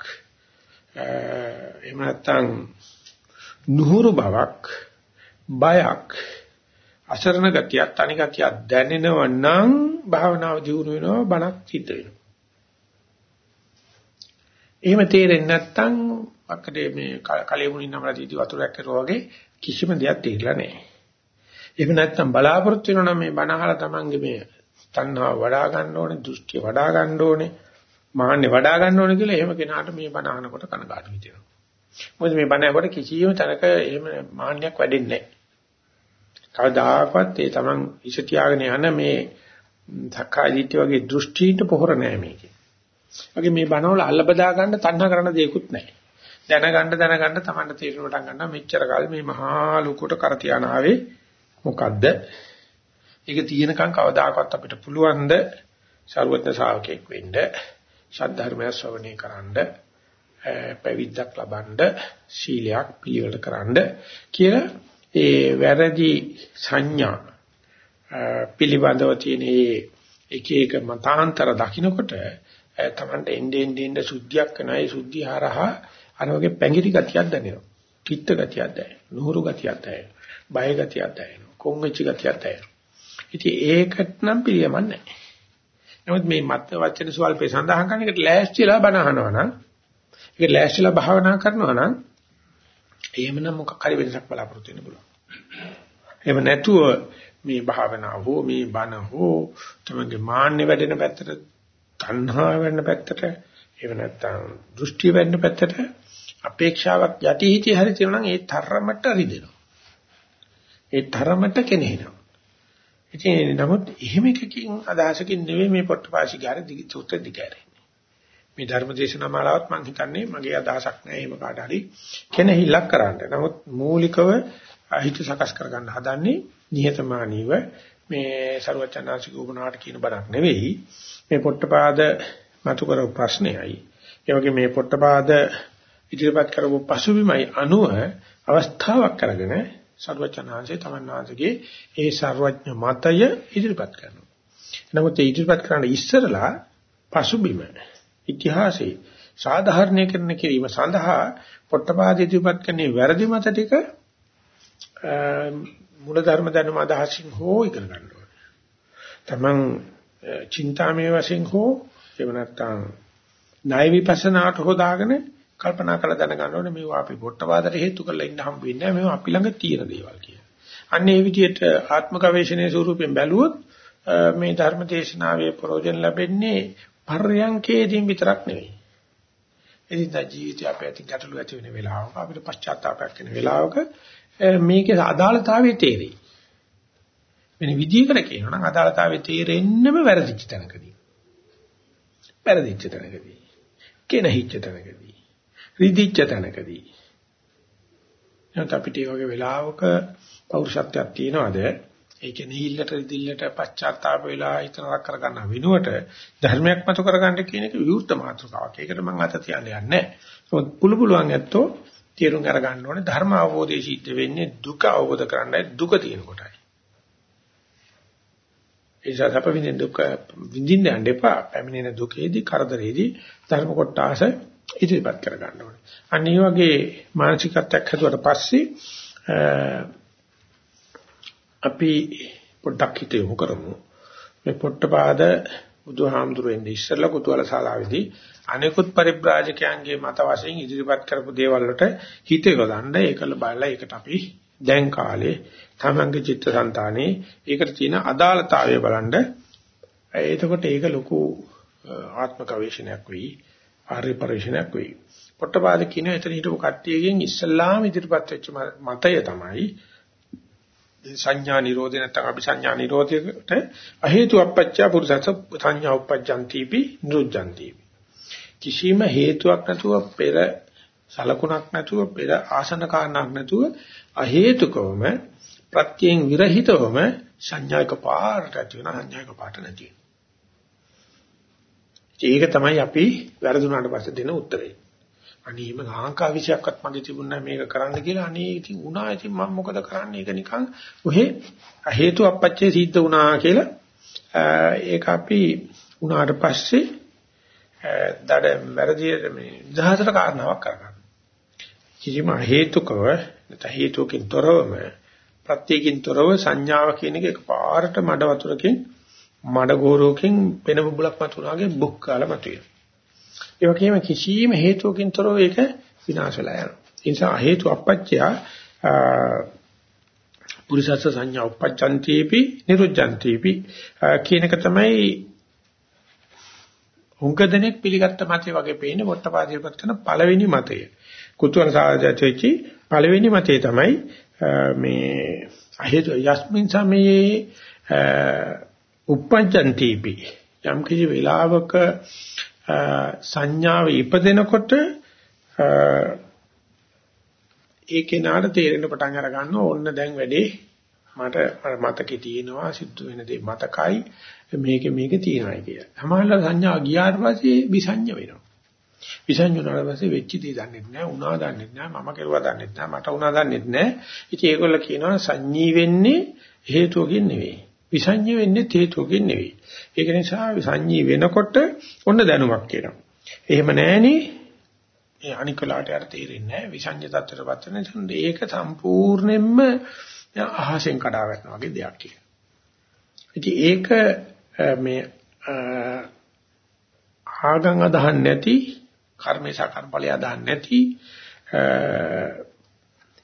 එහෙම නැත්නම් නුහුරු බවක් බයක් අසරණ ගතියක් තනි ගතියක් දැනෙනව නම් භාවනාව දියුණු වෙනවා බණක් සිද්ධ වෙනවා. එහෙම තේරෙන්නේ නැත්නම් අක්කඩේ මේ කලියමුණින් නමලා දීති වතුරක් කරුවා වගේ කිසිම දෙයක් තේරිලා නැහැ. එහෙම නැත්නම් බලාපොරොත්තු වෙනවා නම් මේ බණ අහලා Tamange මේ තණ්හාව වඩා ගන්න ඕනේ, දෘෂ්ටි වඩා ගන්න ඕනේ, මාන්නේ වඩා ගන්න ඕනේ කියලා එහෙම කෙනාට මේ බණ අහනකොට කනගාටු හිතෙනවා. මොකද මේ බණ අහනකොට කිසියම් තැනක එහෙම මාන්නයක් වැඩෙන්නේ නැහැ. කවදාකවත් ඒ Taman ඉස තියාගෙන යන මේ සක්කාය දිට්ඨිය වගේ දෘෂ්ටීන්ට පොහොර නැහැ මේකේ. වගේ මේ බණවල අල්ල බදා ගන්න තණ්හා කරන දෙයක්වත් නැහැ. දැනගන්න දැනගන්න Tamanට තීරණ වටන් ගන්නවා මෙච්චර කාල මේ මහා ලුකුට කර තියානාවේ මොකද්ද ඒක තියෙනකන් කවදාකවත් අපිට පුළුවන් ද ਸਰවඥ ශාවකෙක් වෙන්න ශාද්ධර්මය ශ්‍රවණය කරන්න පැවිද්දක් ලබන්න සීලයක් පිළිවෙල කරන්න කියලා ඒ වැරදි සංඥා පිළිබඳව තියෙන එක එක මතාන්තර දකින්නකොට තමන්ට එන්නේ එන්නේ සුද්ධියක් කරනවා ඒ සුද්ධිය හරහා අර වගේ පැංගිරි ගතියක් දැනෙනවා. කිත්ත ගතියක් දැනෙනවා. නුහුරු ගතියක් දැනෙනවා. බය ගතියක් දැනෙනවා. කොංගෙච්ච ගතියක් දැනෙනවා. ඉතින් ඒකට නම් පිළියමක් නැහැ. නමුත් මේ මත් වචන සුවල්පේ සඳහන් කරන එකට ලෑස්තිලා බණ අහනවා නම් ඒක ලෑස්තිලා භාවනා කරනවා නම් එහෙමනම් මොකක් හරි වෙනසක් බලාපොරොත්තු වෙන්න පුළුවන්. එහෙම නැතුව මේ භාවනාව හෝ මේ බණ හෝ තමගේ මාන්නේ වැඩෙන පැත්තට තණ්හාව වෙන්න පැත්තට එහෙම නැත්නම් දෘෂ්ටි වෙන්න පැත්තට අපේක්ෂාවක් යටි හිතේ හරි තියෙනවා නම් ඒ තරමට රිදෙනවා. ඒ තරමට කෙනෙහිනවා. ඉතින් නමුත් එහෙම එකකින් අදහසකින් නෙවෙයි මේ පොට්ටපාසි ගාර දිග සූත්‍ර දිගෑරෙන්නේ. මේ ධර්මදේශනා මාලාවත් මම හිතන්නේ මගේ අදහසක් නෑ එහෙම කාට හරි කෙනෙහිලක් කරන්න. නමුත් මූලිකව හිත සකස් කරගන්න හදන්නේ නිහතමානීව මේ ਸਰවචනාසික උපනාට කියන බණක් නෙවෙයි. මේ පොට්ටපාද මතු කරපු ප්‍රශ්නයයි. ඒ වගේ මේ පොට්ටපාද ඉදිරිපත් කරපු පසුබිමයි අනුව අවස්ථාවක් කරගෙන සර්වචනාංශේ තමන්නාංශගේ ඒ සර්වඥ මතය ඉදිරිපත් කරනවා. නමුත් ඒ ඉදිරිපත් කරන්න ඉස්සරලා පසුබිම ඉතිහාසයේ සාධාරණීකරණ කිරීම සඳහා පොට්ටපාද ඉදිරිපත් කරන්නේ වැරදි මත ටික මූල ධර්ම දැනුම අදහසින් හෝ ඉගෙන ගන්න ඕනේ. තමන් චින්තාමය වශයෙන් හෝ එහෙම නැත්නම් ණය විපස්සනාට හොදාගෙන කල්පනා කරලා දැනගන්න ඕනේ මේවා අපි පොට්ටපාදට හේතු කරලා ඉන්න හම්බ වෙන්නේ නැහැ මේවා අපි ළඟ තියෙන දේවල් කියලා. අන්න ඒ විදිහට ආත්ම ගවේෂණයේ ස්වරූපයෙන් බැලුවොත් මේ ධර්ම දේශනාවේ ප්‍රයෝජන ලැබෙන්නේ පර්යංකේදීන් විතරක් නෙවෙයි. එදිනදා ජීවිතය අපේ අතින් ගැටලු ඇති වෙන වෙලාවක අපිට පශ්චාත්තාවයක් වෙන වෙලාවක මේකේ අදාළතාවය තේරෙයි. වෙන විදිහකට කියනවා නම් අදාළතාවය තේරෙන්නම වැරදිච්ච තැනකදී. වැරදිච්ච තැනකදී. කෙනහිච්ච තැනකදී. රිදිච්ච තැනකදී. එහෙනම් අපිට මේ වගේ වෙලාවක පෞරුෂත්වයක් තියනවාද? ඒක නිහිල්ලට රිදිල්ලට පශ්චාත්තාප වෙලා හිතනක් කරගන්න වෙනුවට ධර්මයක් මතු කරගන්න කියන එක විවෘත මාතෘකාවක්. ඒකට මම අත තියන්නේ නැහැ. පුළු පුළුවන් ඇත්තෝ තේරුම් අරගන්න ඕනේ ධර්ම අවබෝධය සිද්ධ වෙන්නේ දුක අවබෝධ කරන්නයි දුක තියෙන කොටයි. ඒ සත්‍යප විඳින්න දුක විඳින්න යන්න එපා. පැමිණෙන දුකේදී කරදරේදී ධර්ම කොටාස ඉදිරිපත් කර ගන්න ඕනේ. අන්න ඒ වගේ මානසිකත්වයක් හදුවට පස්සේ අපි පොඩ්ඩක් හිතේ කරමු. මේ පොට්ටපාද බුදුහාමුදුරෙන් ඉස්සෙල්ලා කුතුහල ශාලාවේදී අනෙකුත් පරිබ්‍රාජකයන්ගේ මත වශයෙන් ඉදිරිපත් කරපු දේවල් වලට හිත යොදන්න ඒකල බලලා ඒකට අපි දැන් කාලේ තමන්ගේ චිත්තසංතානේ ඒකට තියෙන අදාළතාවය බලන්න එතකොට ඒක ලොකු ආත්ම ගවේෂණයක් වෙයි ආර්ය පරිශ්‍රණයක් වෙයි. පොට්ටපාද කියන එතන හිටපු කට්ටියගෙන් ඉස්සල්ලාම ඉදිරිපත් වෙච්ච මතය තමයි සංඥා නිරෝධය නැත්නම් අபிසංඥා නිරෝධයට අ හේතු අපච්චා පුරුසස සංඥා උපජ්ජන්තිපි නිරුද්ධන්තිපි කිසිම හේතුවක් නැතුව පෙර සලකුණක් නැතුව පෙර ආසන කාරණක් නැතුව අ හේතුකවම ප්‍රත්‍යයෙන් විරහිතවම සංඥායක පාරට ඇති වෙන සංඥායක පාට නැති ඒක තමයි අපි වැරදුනාට පස්සේ දෙන උත්තරේ. අනේ මම ලංකා විෂයක්වත් මගේ තිබුණා මේක කරන්න කියලා. අනේ ඉතින් උනා ඉතින් මම මොකද කරන්නේ? ඒක නිකන් ඔහෙ හේතු අපච්චේ සිද්ධ වුණා කියලා ඒක අපි උනාට පස්සේ දඩ වැරදි මේ දහසට කාරණාවක් කරගන්න. කිසිම හේතුකව නැත්නම් හේතුකින් තොරවම ප්‍රත්‍යකින් තොරව සංඥාව කියන එක එකපාරට මඩ වතුරකින් මඩ ගෝරුවකින් පෙන බුබුලක් මතුනාගේ බුක් කාලා මතුවේ. ඒ වගේම කිසියම් හේතුවකින් තොරව ඒක විනාශ වෙලා යනවා. ඒ නිසා හේතු අපච්චය පුරිසස්ස සංඥා උපජ්ජන්තිපි නිරුද්ධන්තිපි කියන එක තමයි උංගදෙනෙක් පිළිගත්ත මතය වගේ පේන්නේ වොට්ටපාදීපත් කරන පළවෙනි මතය. කුතුහල සාජච්චෙච්චි පළවෙනි මතය තමයි මේ හේතු යස්මින් සමයේ උපජ්ජන්තිපි යම් කිසි වෙලාවක සංඥාව ඉපදෙනකොට ඒ කෙනාට තේරෙන්න පටන් අර ගන්නවා ඕන්න දැන් වැඩේ මට මතකේ තියෙනවා සිද්ධ වෙන දේ මතකයි මේක මේක තියෙනවායි කියලා. සමහරවල් සංඥා ගියාට පස්සේ විසඤ්ඤ වෙනවා. විසඤ්ඤ වුණාට පස්සේ වෙච්ච දේ දන්නේ නැහැ, උනා දන්නේ නැහැ, මම කෙරුවා දන්නේ නැහැ, මට උනා දන්නේ නැහැ. ඉතින් ඒගොල්ල කියනවා සංඤී වෙන්නේ හේතුවකින් නෙවෙයි. විසඤ්ඤ වෙන්නේ හේතුවකින් නෙවෙයි. ඒක නිසා සංඤී වෙනකොට ඔන්න දැනුමක් කියනවා. එහෙම නැහෙනේ ඒ අනිකලාට යට තේරෙන්නේ නැහැ. විසඤ්ඤ තත්ත්වයටපත් වෙන නිසා ඒක සම්පූර්ණයෙන්ම අහසෙන් කඩා වැටෙන වගේ දෙයක් කියලා. ඉතින් ඒක මේ ආගම් අදහන් නැති කර්මේශා කර්මඵලය අදහන් නැති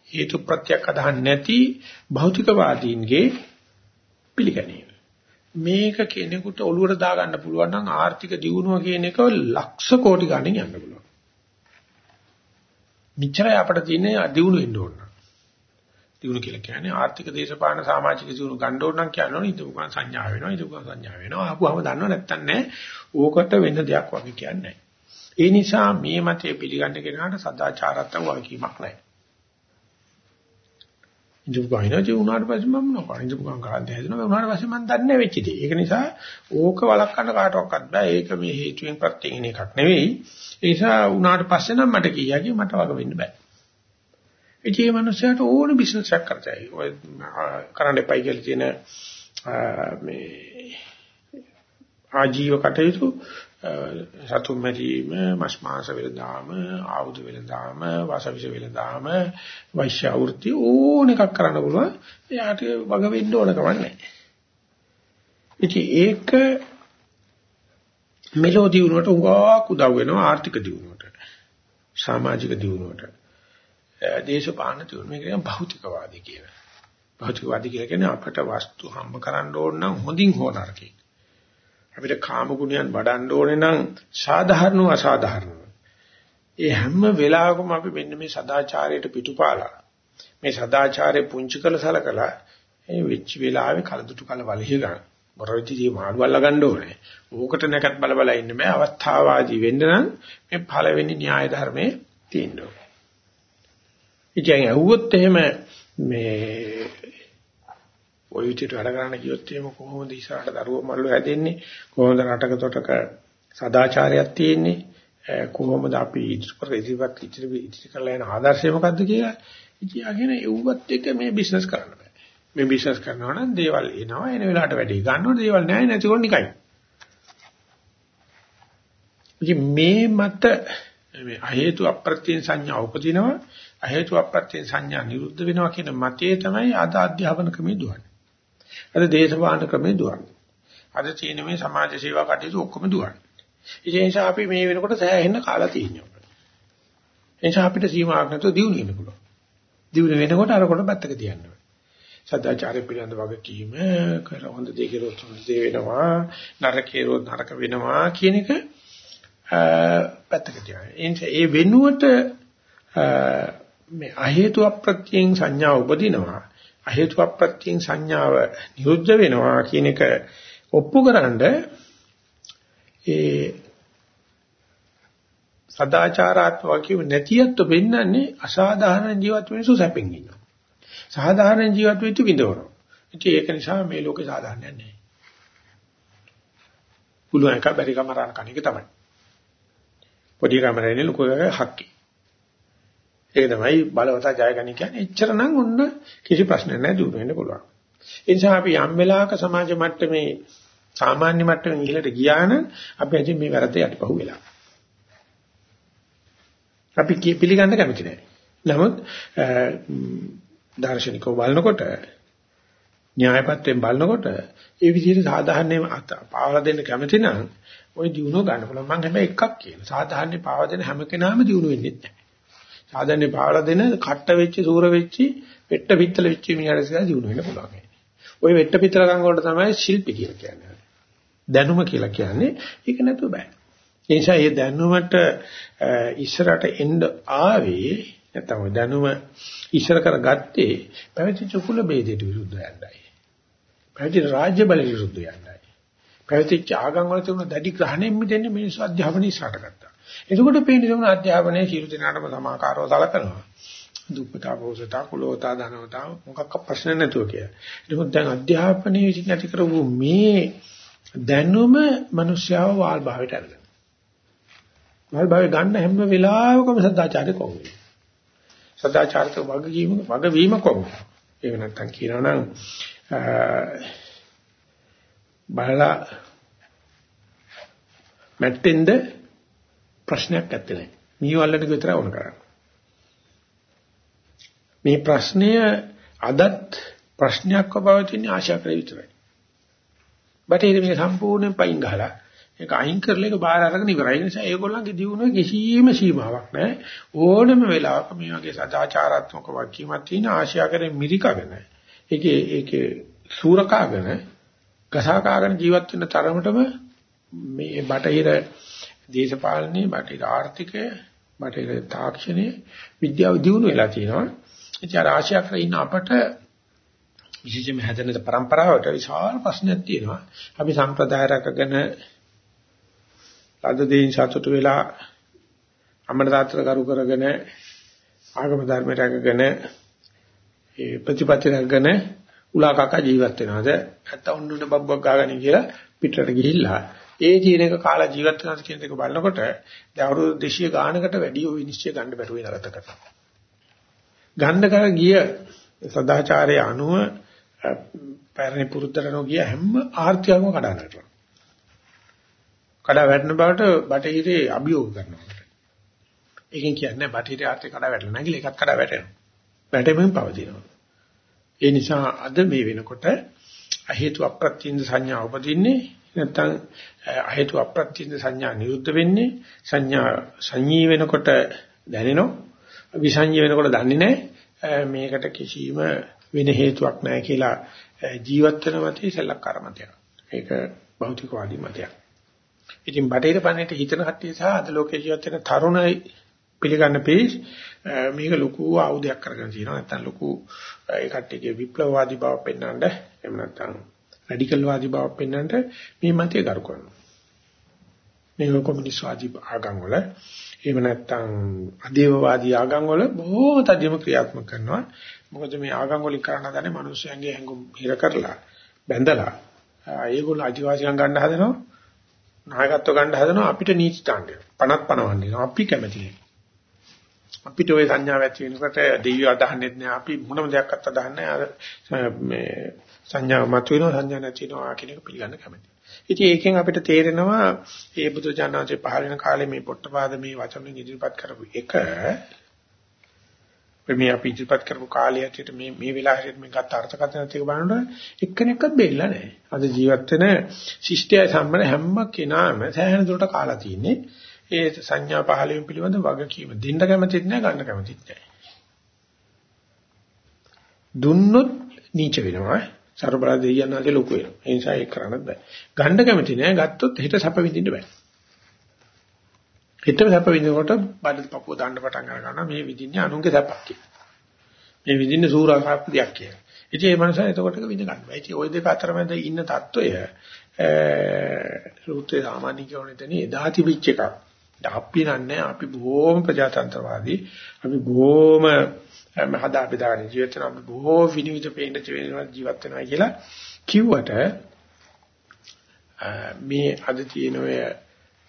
හේතු ප්‍රත්‍යක් අදහන් නැති භෞතිකවාදීන්ගේ පිළිගැනීම. මේක කෙනෙකුට ඔළුවට දාගන්න පුළුවන් නම් ආර්ථික දියුණුව කියන එක ලක්ෂ කෝටි ගණන් යන්න පුළුවන්. මෙච්චරයි අපිට තියෙන දියුණු වෙන්න ඕන. දියුණු කියලා කියන්නේ ආර්ථික දේශපාලන සමාජික දියුණු ගන්න ඕන නම් කියනවනේ ඉදපුකන් සංඥා වෙනවා ඉදපුකන් සංඥා වෙනවා ආපුවම දන්නව නැත්තම් නෑ ඕකට වෙන දෙයක් වගේ කියන්නේ ඒ නිසා මේ මතය පිළිගන්න කෙනාට සදාචාරත්ව වගකීමක් නැහැ ඉඳපු ගාන ඉඳි උනාට පස්සේ මම මොනවා ඉඳපු ගාන කරන්නේ හැදෙනවා උනාට පස්සේ මම දන්නේ වෙච්ච දේ. ඒක නිසා ඕක වළක්වන්න කාටවත් බෑ. ඒක මේ හේතුවෙන් ප්‍රත්‍යයෙන් එකක් නෙවෙයි. ඒ නිසා උනාට පස්සේ නම් මට කියයි මට වග වෙන්න බෑ. ඒ කිය මනුස්සයාට ඕන බිස්නස් එකක් කරතයි. ඔය කරන්න එපයි කියලා තියෙන මේ ආජීව කටයුතු සතුන් මැරීම, මස් මාංශ වෙලදාම, ආයුධ වෙලදාම, වාසවිස වෙලදාම, වෛශ්‍ය වෘත්ති ඕන එකක් කරන්න පුළුවන්. එයාට වග වෙන්න ඕන කම නැහැ. ඉතින් ඒක මෙලෝ දියුණුවට උගාක් උදව් වෙනවා ආර්ථික දියුණුවට. සමාජික දියුණුවට. දේශපාලන දියුණුව මේක කියන භෞතිකවාදී කියලා. භෞතිකවාදී කියලා කියන්නේ අපට වස්තු හම්බ කරන්න ඕන නම් හොඳින් හෝ නරකින්. අපිට කාම ගුණයන් වඩන්න ඕනේ නම් සාධාරණව අසාධාරණව. ඒ හැම වෙලාවකම අපි මෙන්න මේ සදාචාරයට පිටුපාලා මේ සදාචාරේ පුංචි කළ සලකලා ඒ වෙච්ච වෙලාවේ කලදුටු කල වලහි ගන්න. බොරවිතිදී මාළු අල්ල ගන්න ඕනේ. ඕකට නැකත් බල බල ඉන්න බෑ. අවස්ථාවාදී වෙන්න නම් මේ පළවෙනි න්‍යාය ධර්මයේ තියෙන්න ඕනේ. ඉතින් ඇහුවොත් එහෙම මේ ওই විදිහට වැඩ කරන්න කිව්වොත් එහෙම කොහොමද ඉස්සරහට දරුවෝ මල්ලෝ හැදෙන්නේ? කොහොමද රටක තොටක සදාචාරයක් තියෙන්නේ? කොහොමද අපි ඉදිරිපත් ඉදිරිපත් ඉදිරි කරලා යන ආදර්ශය මොකද්ද කියලා ඉතින් අගෙන එව්වත් එක මේ බිස්නස් කරන්න බෑ. මේ බිස්නස් කරනවා නම් දේවල් එනවා එන වෙලාවට වැඩි ගන්නවා දේවල් නැහැ නැතිකොට නිකයි. ඉතින් මේ මත මේ අහේතු අප්‍රත්‍යයෙන් සංඥා උපදිනවා අහේතු අප්‍රත්‍යයෙන් සංඥා නිරුද්ධ වෙනවා කියන මතයේ තමයි අද අධ්‍යාපන ක්‍රමයේ දුවන්නේ. අද දේශපාලන ක්‍රමේ දුවන්නේ. අද තියෙන මේ සමාජ සේවා කටයුතු ඔක්කොම දුවන්නේ. ඒ නිසා අපි මේ වෙනකොට සෑහෙන්න කාලා තියෙනවා. ඒ නිසා අපිට සීමාවක් නැතුව දියුණු වෙන්න පුළුවන්. දියුණු වෙනකොට අර කොට පැත්තක තියන්න ඕනේ. සදාචාරය පිළිබඳ වගකීම කර හොඳ දේ කෙරුවොත් හොඳ දේ වෙනවා නරක කෙරුවොත් නරක වෙනවා කියන එක පැත්තක තියන්න. ඒ වෙනුවට මේ අහේතු අප්‍රත්‍යයෙන් සංඥා උපදිනවා. අහේතු අප්‍රත්‍යයෙන් සංඥාව නිරුද්ධ වෙනවා කියන එක ඔප්පුකරනද ඒ සදාචාරාත්මක කිව් නැතිවත් වෙන්නන්නේ අසාධාරණ ජීවත් මිනිස්සු සැපෙන් ඉන්නවා. සාධාරණ ජීවත් වෙච්ච විඳවනවා. ඉතින් ඒක නිසා මේ ලෝකේ සාධාරණයක් නැහැ. පුළුවන් එක බැරි කමරාන කණික තමයි. පොඩි කමරේනේ ලොකු හක්කේ. ඒක තමයි බලවතා ජයගනි කියන්නේ. එච්චර නම් ඔන්න කිසි ප්‍රශ්නයක් නැහැ දුර වෙන්න පුළුවන්. ඒ නිසා අපි යම් වෙලාවක සමාජ මට්ටමේ සාමාන්‍ය මට්ටමින් ඉහළට ගියා නම් අපි අද මේ වැරද්ද යටිපහුව වෙලා. අපි පිළිගන්න කැමති නැහැ. නමුත් දාර්ශනිකව බලනකොට න්‍යායපත්‍යෙන් බලනකොට ඒ විදිහට සාධාරණේම පාවලා දෙන්න කැමති නම් ওই දිනුව ගන්න පුළුවන්. මම හැබැයි එකක් කියන. සාධාරණේ පාවලා දෙන හැම කෙනාම දිනු වෙන්නේ නැහැ. සාදන්නේ පාවලා දෙන කට්ට වෙච්ච සූර වෙච්චි වෙට්ට පිටල වෙච්ච මිනිහට සිතා දිනු වෙන්න පුළුවන්. ওই වෙට්ට පිටල ගංගවලට තමයි ශිල්පී කියලා කියන්නේ. දැනුම කියලා කියන්නේ ඒක නැතුව බෑ. ඒ නිසා මේ දැනුමට ඉස්සරට එන්න ආවේ නැත්නම් දැනුම ඉස්සර කරගත්තේ පැවති චුකුල ભેදයට විරුද්ධව යන්නයි. පැවති රාජ්‍ය බලයට විරුද්ධව යන්නයි. පැවති ආගම් වල තිබුණ දැඩි ග්‍රහණයෙන් මිදෙන්නේ මිනිස්සු අධ්‍යාපනයේ ඉස්සරට ගන්න. එතකොට පේන්නේ තමයි අධ්‍යාපනයේ සියලු දෙනාටම සමාකාරව සලකනවා. දුප්පතා පොසතා කුලෝතා ධනවතා මොකක්ක ප්‍රශ්න නැතුව කියලා. නමුත් දැන් අධ්‍යාපනයේ විසින් ඇති කරපු මේ දැනුම මිනිස්යාව වාල් භාවයට අරගෙන. වාල් භාවය ගන්න හැම වෙලාවකම සදාචාරය කොහොමද? සදාචාරක වගකීම වගවීම කොහොමද? ඒක නැත්තම් කියනවා නම් බලලා මැට්ටෙන්ද ප්‍රශ්නයක් නැත්තේ නෑ. මීවල්ලට විතර වුණ කරන්නේ. මේ ප්‍රශ්නය අදත් ප්‍රශ්නයක්ව පවතින ආශා කර විතරයි. බටහිර මේ සම්පූර්ණයෙන් පයින් ගහලා ඒක අයින් කරලා ඒක බාහිර අරගෙන ඉවරයි. ඒ නිසා ඒගොල්ලන්ගේ දියුණුවේ කිසිම සීමාවක් නැහැ. ඕනම වෙලාවක මේ වගේ සදාචාරාත්මක වගකීමක් තියෙන ආශා කරේ මිරිකගෙන ඒකේ ඒකේ සූරකාගෙන ගසාකාගෙන ජීවත් වෙන තරමටම මේ බටහිර දේශපාලනයේ බටහිර ආර්ථිකය බටහිර තාක්ෂණය විද්‍යාව දියුණු වෙලා තියෙනවා. ඉතින් අර ආශා කර ඉන්න අපට විශේෂයෙන්ම හැදෙන પરම්පරාවට විශාල ප්‍රශ්නයක් තියෙනවා. අපි සම්ප්‍රදාය රැකගෙන ලද දෙයින් සතුටු වෙලා අමන තාත්තර කරු කරගෙන ආගම ධර්ම රැකගෙන ඒ ප්‍රතිපත්ති රැගෙන උලා කක ජීවත් වෙනවද නැත්නම් උන්නුන බබ්බක් ගාගෙන කියලා පිටරට ගිහිල්ලා ඒ ජීන එක කාලා ජීවත් වෙනවද කියන එක බලනකොට දැන් අවුරුදු 200 ගානකට වැඩි ඔය විනිශ්චය ගන්න බැරුව ඉනරත කරනවා. ගන්න කර ගිය සදාචාරයේ අනුව පැරණි පුරුද්දරනෝ ගිය හැම ආර්ථිකයක්ම කඩා වැටෙනවා. කඩා වැටෙන බවට බටහිරේ අභියෝග කරනවා. ඒකෙන් කියන්නේ බටහිරේ ආර්ථික කඩා වැටෙලා නැගිලා එකක් කඩා වැටෙනවා. වැටෙමින් පවතිනවා. ඒ නිසා අද මේ වෙනකොට හේතු අප්‍රත්‍යින්ද සංඥා උපදින්නේ නැත්නම් හේතු අප්‍රත්‍යින්ද සංඥා නිරුද්ධ වෙන්නේ සංඥා සංඤී වෙනකොට දැනෙනවා විසංඤී වෙනකොට දන්නේ නැහැ මේකට කිසිම වෙන හේතුවක් නැහැ කියලා ජීවත් වෙන මතේ සලක්කාර මතයක්. ඒක භෞතිකවාදී මතයක්. ඉතින් බටේර පන්නේට හිතන කට්ටිය සහ අද ලෝකේ ජීවත් වෙන තරුණ පිළිගන්න පිළිස් මේක ලොකු ආයුධයක් කරගෙන තියෙනවා නැත්නම් ලොකු ඒ කට්ටියගේ විප්ලවවාදී බව පෙන්වන්න එහෙම නැත්නම් රැඩිකල් වාදී බව පෙන්වන්න මේ මතය කරු කරනවා. මේ කොමියුනිස්ට් වාදී ආගම් වල එහෙම නැත්නම් අදේවවාදී ආගම් වල බොහෝම තදියම ක්‍රියාත්මක කරනවා. මොකද මේ ආගම් වලින් කරන්න දන්නේ මිනිස්යන්ගේ හැඟුම් හිර කරලා බැඳලා. ඒගොල්ලෝ අධිවාසිකම් ගන්න හදනවා නායකත්ව ගන්න හදනවා අපිට නීති තාණ්ඩය. පණක් පනවන්නේ අපි කැමති අපිට ওই සංඥාව ඇති වෙනකොට දෙවියෝ අදහන්නේ නැහැ අපි මොනම දෙයක්වත් අදහන්නේ අර මේ සංඥාව මත වෙනවා සංඥා නැති වෙනවා කියන එක පිළිගන්න කැමති. ඉතින් ඒකෙන් අපිට තේරෙනවා මේ බුදු ජානනාංශේ පහළ වෙන කාලේ මේ පොට්ටපාද මේ වචන ඉදිරිපත් කරපු එක මේ අපි ඉදිරිපත් කරපු කාලය ඇතුළත මේ මේ වෙලාවට මේ ගත්ත අර්ථකථන ටික බලනකොට එක්කෙනෙක්වත් බෙල්ල නැහැ. අද ජීවත් වෙන ශිෂ්ටය සම්මන හැම කෙනාම සෑහෙන දුරට කාලා තියෙන්නේ. ඒ සංඥා පහළවීම පිළිබඳ වගකීම දෙන්න කැමතිත් නැහැ ගන්න කැමතිත් නැහැ. දුන්නොත් නීච වෙනවා. සර්බලා දෙවියන් ආදී ලොකු වෙනවා. ඒ නිසා ඒක කරන්නත් බෑ. ගන්න කැමති නෑ. ගත්තොත් හිත සැප විඳින්න බෑ. හිතේ සැප විඳිනකොට බඩ පපුව දාන්න පටන් ගන්නවා. මේ විඳින්නේ අනුන්ගේ සැපක් කියලා. මේ විඳින්නේ සූරාකාප්පියක් කියලා. ඉතින් මේ මනස එතකොට විඳ ගන්න බෑ. ඉතින් ওই දෙක අතරමැද ඉන්න தত্ত্বය සූත්‍රයේ සාමාන්‍ය කියවන තැන එදා තිබිච්ච එකක්. අපි නන්නේ අපි බොහොම ප්‍රජාතන්ත්‍රවාදී. අපි බොහොම හදා බෙදාගෙන ජීවත් වෙනවා අපි බොහෝ විනිවිද පේන්න ජීවත් වෙනවා කියලා කිව්වට මේ අද තියෙන ඔය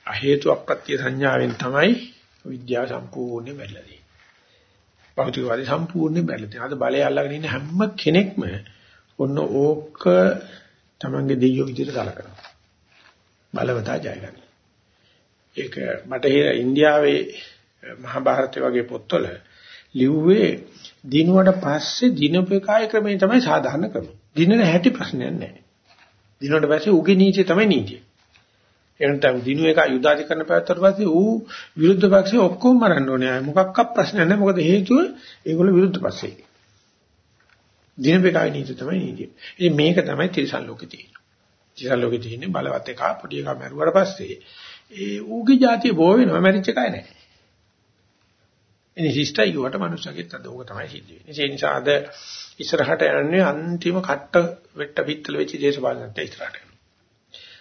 හේතු අප්‍රත්‍ය සංඥාවෙන් තමයි විද්‍යාව සම්පූර්ණයෙන් බැලලා තියෙන්නේ. භෞතිකවාදී සම්පූර්ණයෙන් බැලලා තියෙනවා. අද බලය අල්ලගෙන ඉන්න හැම කෙනෙක්ම ඔන්න ඕක තමන්ගේ දෙයියෝ විදිහට සලකනවා. බලවතා ජය ගන්න. ඒක බටහිර ඉන්දියාවේ මහා භාරතය වගේ පොත්වල ලිව්වේ දිනුවට පස්සේ දිනපේකාය ක්‍රමය තමයි සාධාරණ ක්‍රමය. දිනන හැටි ප්‍රශ්නයක් නැහැ. දිනුවට පස්සේ උගේ නීතිය තමයි නීතිය. එනතම් දිනු එක යුදාධිකරණ පැවැත්වුවට පස්සේ ඌ විරුද්ධ පක්ෂේ ඔක්කොම මරන්න ඕනේ. මොකක්වත් ප්‍රශ්නයක් නැහැ. මොකද හේතුව ඒගොල්ලෝ විරුද්ධ පක්ෂේ. දිනපේකාය නීතිය තමයි නීතිය. ඉතින් මේක තමයි තිරසන් ලෝකේ තියෙන්නේ. තිරසන් ලෝකේ තියෙන්නේ බලවත් එක පොඩි එකා මරුවාට පස්සේ ඒ ඌගේ જાතිය බෝ වෙනවා මැරිච්ච කය නැහැ. එනි සිස්ටයි වට මනුස්සයෙක්ට අද ඕක තමයි සිද්ධ වෙන්නේ. ඒ නිසා අද ඉස්සරහට යන්නේ අන්තිම කට්ට වෙට්ට පිටතල වෙච්ච දේශපාලනත් ඉස්සරහට යනවා.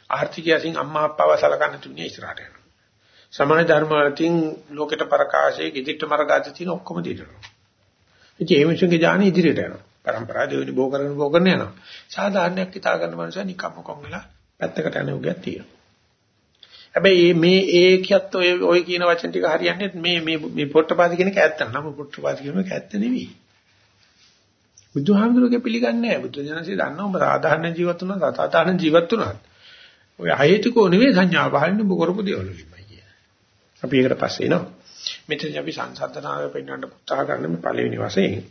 ආර්ථිකයෙන් අම්මා අප්පාව සලකන්න තුනේ ඉස්සරහට යනවා. සමාජ ධර්ම වලින් ලෝකෙට ප්‍රකාශයේ gedittu මරගාද තියෙන ඔක්කොම දිරනවා. ඉතින් මේ මිනිස්සුන්ගේ ඥාන ඉදිරියට යනවා. પરම්පරා දෙවෙනි බෝ කරන බෝ කරන යනවා. සාධාරණයක් හිතා ගන්න මනුස්සයා නිකම්ම කොන් වෙලා පැත්තකට යන උගයක් තියෙනවා. හැබැයි මේ ඒකියත් ඔය ඔය කියන වචන ටික හරියන්නේ මේ මේ මේ පොට්ටපාද කියන එක ඇත්ත නම පොට්ටපාද කියන එක ඇත්ත නෙවෙයි. බුදුහාමුදුරුවෝ පිළිගන්නේ නැහැ. බුදු දනසේ දන්නා ඔබ සාධාරණ ජීවත් වුණා සාධාරණ ජීවත් වුණා. ඔය අහේතුකෝ නෙවෙයි සංඥා පහළින් ඔබ කරපු දේවල් වලින්මයි කියන්නේ. අපි ඒකට පස්සේ එනවා. මෙතන අපි සංසන්දනාව පෙන්වන්න උත්සාහ කරන මේ පළවෙනි වශයෙන්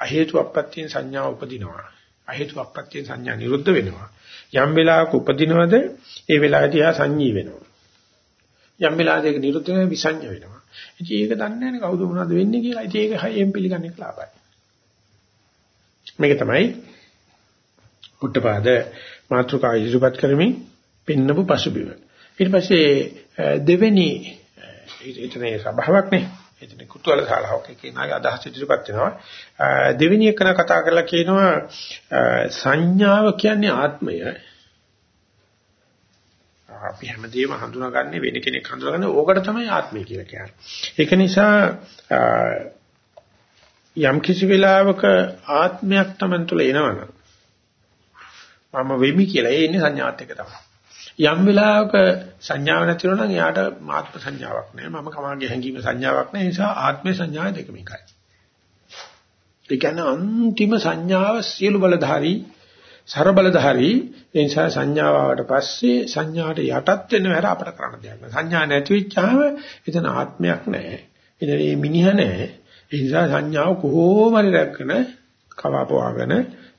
අහේතු අප්‍රත්‍යයෙන් සංඥා උපදිනවා. අහේතු අප්‍රත්‍යයෙන් සංඥා නිරුද්ධ වෙනවා. යම් වෙලාවක උපදිනවද ඒ වෙලාවදී ආ සංඤී වෙනවා. යම් වෙලාවක නිරුද්ධ වෙන විසඤ්ඤ වෙනවා. ඉතින් ඒක දන්නේ නැහැ කවුද මොනවද වෙන්නේ කියලා. ඉතින් ඒක හයියෙන් පිළිගන්නේ ලාභයි. මේක තමයි උට්ටපාද මාත්‍රකාය ඉදිරිපත් කරමින් පින්නපු පසුබිම. ඊට පස්සේ දෙවෙනි ඊටනේ සබාවක් නේ. එතන කුතුහල ශාලාවක් කියනවාගේ අදහස් ඉදිරිපත් වෙනවා. දෙවෙනි එකන කතා කරලා කියනවා සංඥාව කියන්නේ ආත්මය. අපි හැමදේම හඳුනාගන්නේ වෙන කෙනෙක් හඳුනාගන්නේ ඕකට තමයි ආත්මය කියලා කියන්නේ. ඒක නිසා යම් කිසි වෙලාවක ආත්මයක් Taman තුල එනවනම් මම වෙමි කියලා ඒ ඉන්නේ සංඥාත් එක තමයි. යම් වෙලාවක සංඥාවක් නැති වෙනවා නම් එයාට ආත්ම සංඥාවක් නැහැ. මම කමාගේ හැඟීම සංඥාවක් නැහැ. ඒ නිසා ආත්ම සංඥාව දෙකම එකයි. ඒ කියන්නේ අන්තිම සංඥාව සියලු බලධාරී සර බලධාරී ඒ නිසා සංඥාව ආවට පස්සේ සංඥාට යටත් වෙන්න හැර අපට කරන්න දෙයක් නැහැ. සංඥා නැති වෙච්චාම එතන ආත්මයක් නැහැ. එතන මේ මිනිහ නැහැ. ඒ නිසා සංඥාව කොහොම හරි රැකගෙන කවාපවාගෙන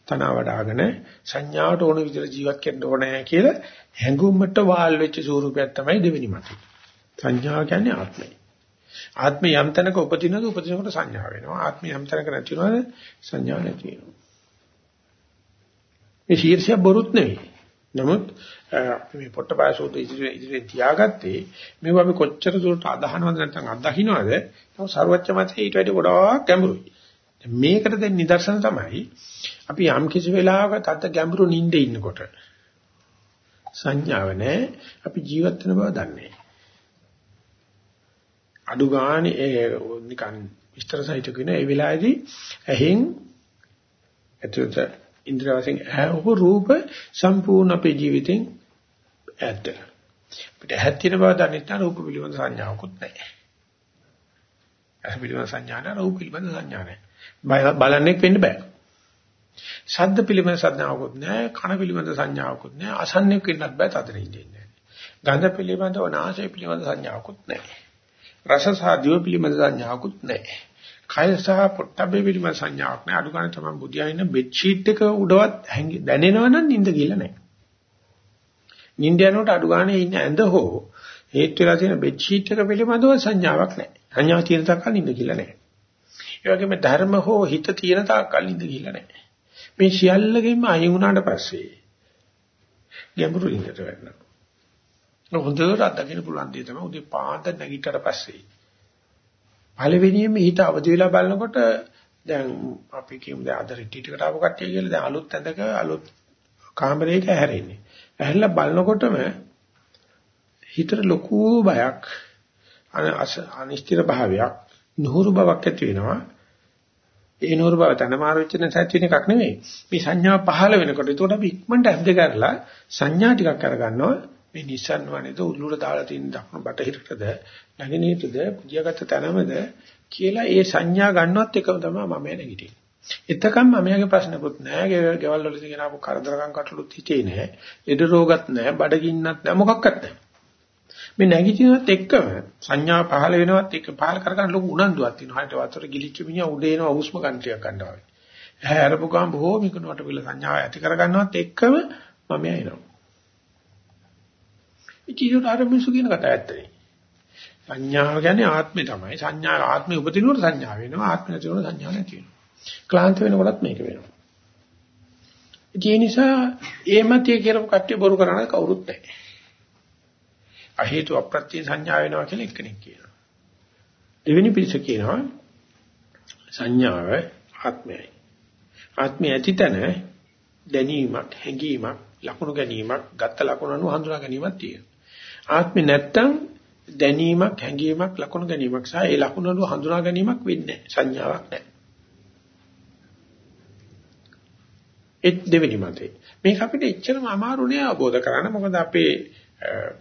තන වඩාගෙන සංඥාවට ඕන විදිහට ජීවත් වෙන්න ඕනේ කියලා හැඟුම්මට වාල් වෙච්ච ස්වරූපයක් තමයි දෙවෙනි මතය. සංඥාව කියන්නේ ආත්මය. ආත්මය යම් තැනක උපදිනද උපදිනකොට සංඥා වෙනවා. ආත්මය යම් තැනක නැති වෙනවද සංඥා නැති වෙනවා. මේ ශීර්ෂය බොරුත් නෙවෙයි. නමුත් අපි මේ පොට්ටපාය සූත්‍රය ඉදිරියේ ඉදිරියේ තියාගත්තේ මේව අපි කොච්චර දුරට අදහනවද නැත්නම් අත්දකින්නවද? නමුත් ਸਰවච්ච මතේ ඊට වඩා ගොඩාක් ගැඹුරුයි. මේකට දෙන්න නිදර්ශන තමයි අපි යම් කිසි වෙලාවක තත් ගැඹුරු නිින්දේ ඉන්නකොට සංඥාව නැහැ අපි ජීවත් වෙන බව දන්නේ අඩු ගානේ ඒ නිකන් විස්තර සහිත කියන ඒ වෙලාවේදී ඇහෙන් ඇතුළත ඉන්ද්‍රිය වශයෙන් ඇහුව රූප සම්පූර්ණ අපේ ජීවිතෙන් ඈත් වෙනවා. අපිට ඇහත් තියෙන බව දන්නේ නැත්නම් රූප පිළිබඳ සංඥාවකුත් නැහැ. ඇහ පිළිබඳ සංඥා නැහැ රූප පිළිබඳ සංඥා නැහැ. බලන්නේ වෙන්න බෑ. ශබ්ද පිළිබඳ සංඥාවකුත් නැහැ, කන පිළිබඳ සංඥාවකුත් නැහැ, අසන්නෙක් වෙන්නත් බෑ තදන ඉඳින්නේ. ගන්ධ පිළිබඳව නාසය පිළිබඳ සංඥාවකුත් නැහැ. රස සහ දිව පිළිබඳ සංඥාවකුත් නැහැ. කය සහ පොට්ටබ්බේ පිළිබඳ සංඥාවක් නැහැ. අඩු ගන්න තමයි බුදියා ඉන්න බෙඩ් ෂීට් එක උඩවත් දැනෙනවනම් නිින්ද කියලා නැහැ. නිින්ද යනකොට අඩු ගන්න ඉන්න ඇඳ හෝ හේත් වෙලා තියෙන බෙඩ් ෂීට් එක පිළිබඳව සංඥාවක් නැහැ. සංඥාව තියෙන තාක්කල් නිින්ද කියලා නැහැ. ඒ වගේම ධර්ම හෝ හිත තියෙන තාක්කල් නිින්ද කියලා නැහැ. මේ සියල්ලකින්ම අයින් වුණාට පස්සේ ගැඹුරු නිින්දට වැටෙනවා. හොඳට අත්දකින්න පුළුවන් දේ තමයි උදේ පාන්දර නැගිටතර පස්සේ පළවෙනියෙන්ම හිත අවදි වෙලා බලනකොට දැන් අපි කියමු දැන් අද රිට්‍රීට් එකට ආව කට්ටිය කියලා දැන් අලුත් ඇඳක අලුත් කාමරයක ඇහැරෙන්නේ. ඇහැරලා බලනකොටම හිතට ලොකු බයක් අනිශ්චිත භාවයක් නුහුරු බවක් ඇති වෙනවා. ඒ නුහුරු බව තනමාර වෙච්ච නැසත් වෙන එකක් නෙමෙයි. මේ සංඥා පහළ වෙනකොට ඒකට අපි ඉක්මනට ඇද්ද කරලා සංඥා ටිකක් අරගන්නවා. මේ Nissan වනේද උල්ලුර දාලා තියෙන දකුණු බටහිරටද නැගෙනහිරටද පුදියාගත්ත තැනමද කියලා ඒ සංඥා ගන්නවත් එකම තමයි මම නැගිටින්නේ. එතකම් මමයාගේ ප්‍රශ්නකුත් නැහැ. ගෙවල් වල තියෙන අපු කරදරකම් කටලුත් හිතේ නැහැ. ඉද රෝගත් නැහැ. බඩගින්නත් නැහැ. මොකක්වත් නැහැ. මේ නැගිටිනවත් එක්කම සංඥා පහළ වෙනවත් එක්ක පහළ කරගන්න ලොකු උනන්දුවක් තියෙනවා. හිත වතුර ගිලිච්ච මිනිහා උඩ එනවා හුස්ම ගන්නටියක් ගන්නවා වගේ. ඇහැ අරපු ගමන් බොහෝ මිකුණට පිළ සංඥාව ඇති කරගන්නවත් එක්කම මම එනවා. ඉතින් අර මිනිස්සු කියන කතාව ඇත්තනේ. සංඥාව කියන්නේ ආත්මය තමයි. සංඥා ආත්මය උපදිනකොට සංඥා වෙනවා. ආත්මය නැතිවෙනකොට සංඥා නැති වෙනවා. ක්ලාන්ත වෙනකොටත් මේක වෙනවා. ඒ නිසා ඒ මතය කියනකොට කට්ටිය බොරු කරන කවුරුත් නැහැ. අ හේතු අප්‍රත්‍ය සංඥා වෙනවා කියලා එක්කෙනෙක් කියනවා. දෙවෙනි පිරිස කියනවා සංඥාව ආත්මයයි. ආත්මය ඇතිතන දැනීමක්, හැඟීමක්, ලකුණු ගැනීමක්, ගත්ත ලකුණු අනුව හඳුනා ගැනීමක් තියෙනවා. ආත්මේ නැත්තම් දැනීමක්, හැඟීමක්, ලකුණු ගැනීමක් සහ ඒ ලකුණු වල හඳුනා ගැනීමක් වෙන්නේ නැහැ. සංඥාවක් නැහැ. ඒ දෙවෙනි මතේ. මේක අපිට එච්චරම අමාරු නෑ අවබෝධ කරගන්න. මොකද අපේ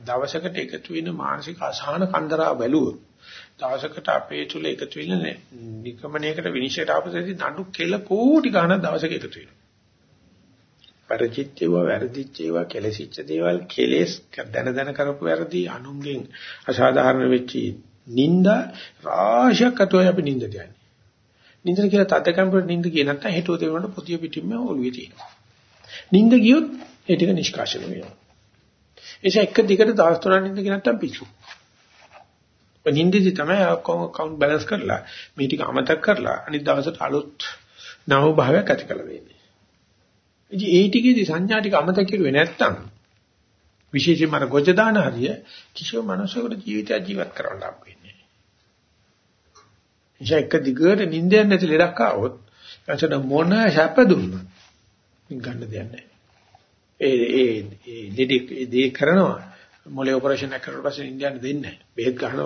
දවසකට එකතු වෙන මානසික අසහන කන්දරා බැලුවොත් දවසකට අපේ තුල එකතු වෙන නිගමනයකට විනිශ්චයට ආපස්සේදී නඩු කෙල කෝටි ගණන් දවසක එකතු වෙනවා. පරිචිත්‍යව වැරදිච්චේව කෙලසිච්ච දේවල් කෙලෙස් දැන දැන කරපු වැරදි අනුන්ගෙන් අසාධාරණ වෙච්චි නිന്ദා රාශියක් අතෝයි අපි නිന്ദ දෙන්නේ. නිന്ദන කියලා තත් කම්පියුටර් නිന്ദ කිය නැත්නම් හිතුව දෙනකොට පොතිය පිටින්ම ඔළුවේ තියෙනවා. නිന്ദ ගියොත් ඒ ටික නිෂ්කාශන වෙනවා. එيش එක දිගට දවස් තුනක් නිന്ദ කිය නැත්නම් පිස්සු. නිന്ദදි තමයි කවුන්ට් බැලන්ස් කරලා මේ ටික අමතක කරලා අනිත් දවසට අලුත් නව භාවයක් ඇති කරලා දෙන්නේ. ඉතින් ඒ ටිකේදී සංඥා ටික අමතක කරුවේ නැත්තම් විශේෂයෙන්ම අර ගොජ දාන හරිය කිසිම මනුස්සයෙකුට ජීවිතය ජීවත් කරන්න හම්බෙන්නේ නැහැ. එක දිගට නිින්දයක් නැති ලෙඩක් ආවොත් එතන මොන ශප දුන්නත් ගන්න දෙයක් නැහැ. ඒ ඒ ඒ ලෙඩේ දේ කරනවා මොලේ ඔපරේෂන් එක කරලා පස්සේ නිින්ද යන්න දෙන්නේ නැහැ. බෙහෙත් ගන්න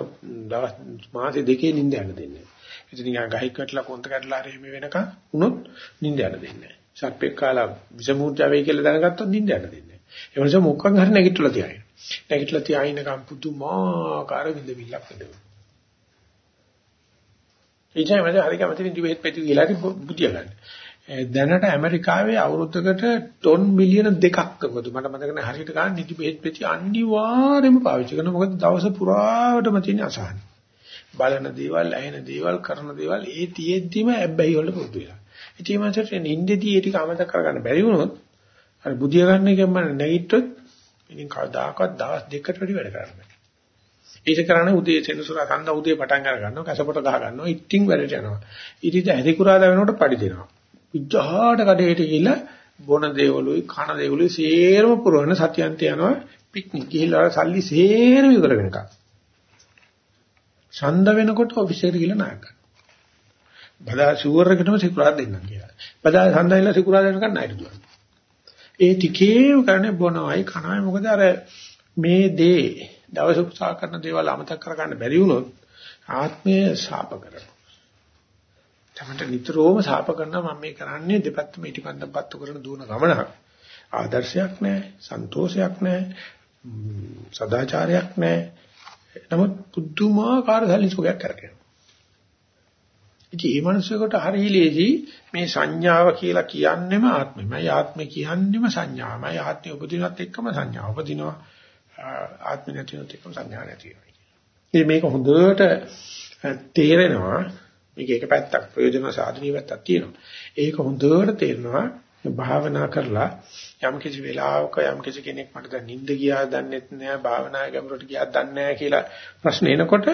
දවස් මාසෙ දෙකේ නිින්ද යන්න දෙන්නේ නැහැ. ඉතින් නිකන් ගහක් කටලා කොන්ත කටලා හරි මේ වෙනකන් උනොත් නිින්ද යන්න දෙන්නේ නැහැ. සර්පෙක් කාලා විසමූර්ජා වෙයි කියලා දැනගත්තොත් නිින්ද යන්න දෙන්නේ නැහැ. ඒ නිසා මොකක්ද හරි නැගිටලා තියාගෙන. නැගිටලා තියාිනකම් පුදුමාකාර විඳවිල්ලක් වෙනවා. ඉතින් මම හරි කැමති නිදි බෙහෙත් පැති කියලා හරි බුදිය ගන්න. දැනට ඇමරිකාවේ අවුරුද්දකට ටොන් මිලියන දෙකක් වගේ මට මතක නැහැ හරියට ගන්න නිදි බෙහෙත් පැති අනිවාර්යයෙන්ම පාවිච්චි කරනවා මොකද දවස පුරාවටම තියෙන අසහන. බලන දේවල්, ඇහෙන දේවල්, කරන දේවල් ඒ තියෙද්දිම ඇබ්බැහි වල පුරුදු වෙලා. ඉතින් මන්ට නින්දදී ඒ ටික අමතක කරගන්න බැරි වුණොත් අර බුදිය ගන්න එකෙන් මම නැගිට්ටොත් ඉතින් කවදාකවත් දවස් දෙකකට වැඩි වැඩ කරන්න බෑ. ඒක කරන්නේ උදේ සෙනසුරා සඳ උදේ පටන් අර ගන්නවා කැසපොට ගහ ගන්නවා ඉටින් වැඩට යනවා. ඊට හරිකුරාදා වෙනකොට පඩි දෙනවා. විජ්ජහාට කඩේට ගිහිල්ලා බොන දේවලුයි කන දේවලුයි සේරම පුරවන සතියන්ත යනවා පික්නික් ගිහිල්ලා සල්ලි සේරම ඉවර වෙනකම්. ඡන්ද වෙනකොට ඔෆිස් එකට ගිහලා නායක ගන්න. බදා ෂුවර් එකටම සිකුරාද දෙන්නම් කියලා. බදා ඡන්දයිලා සිකුරාද වෙනකන් නායක දුවනවා. ඒ ටිකේ කරන්නේ බොනවයි කනවයි මොකද අර මේ දේ දවස උත්සාහ කරන දේවල් අමතක කරගන්න බැරි වුණොත් ආත්මය ශාප කරනවා. තමන්ට නිතරම ශාප කරනවා මම මේ කරන්නේ දෙපැත්තම ඊටිපන්දම් පත්තු කරන දුවන ගමනක්. ආදර්ශයක් නැහැ, සන්තෝෂයක් නැහැ, සදාචාරයක් නැහැ. නමුත් පුදුමාකාර සල්ලිසුකයක් කරගෙන. ඉතින් මේ මිනිස්සුන්ට හරි ලේසි මේ සංඥාව කියලා කියන්නෙම ආත්මෙමයි. ආත්මය කියන්නෙම සංඥාමයි. ආත්මය උපදිනවත් එක්කම සංඥාව උපදිනවා ආත්මය නැතිවෙත් එක්කම සංඥා නැති වෙනවා. ඉතින් මේක හොඳට තේරෙනවා. මේක එක පැත්තක් ප්‍රයෝජන සාධනීය පැත්තක් තියෙනවා. ඒක හොඳට තේරෙනවා. භාවනා කරලා යම් කිසි වෙලාවක යම් කිසි කෙනෙක් මට දැන් නිින්ද ගියා දන්නෙත් නෑ භාවනා ගැඹුරට ගියා දන්නේ නෑ කියලා ප්‍රශ්න එනකොට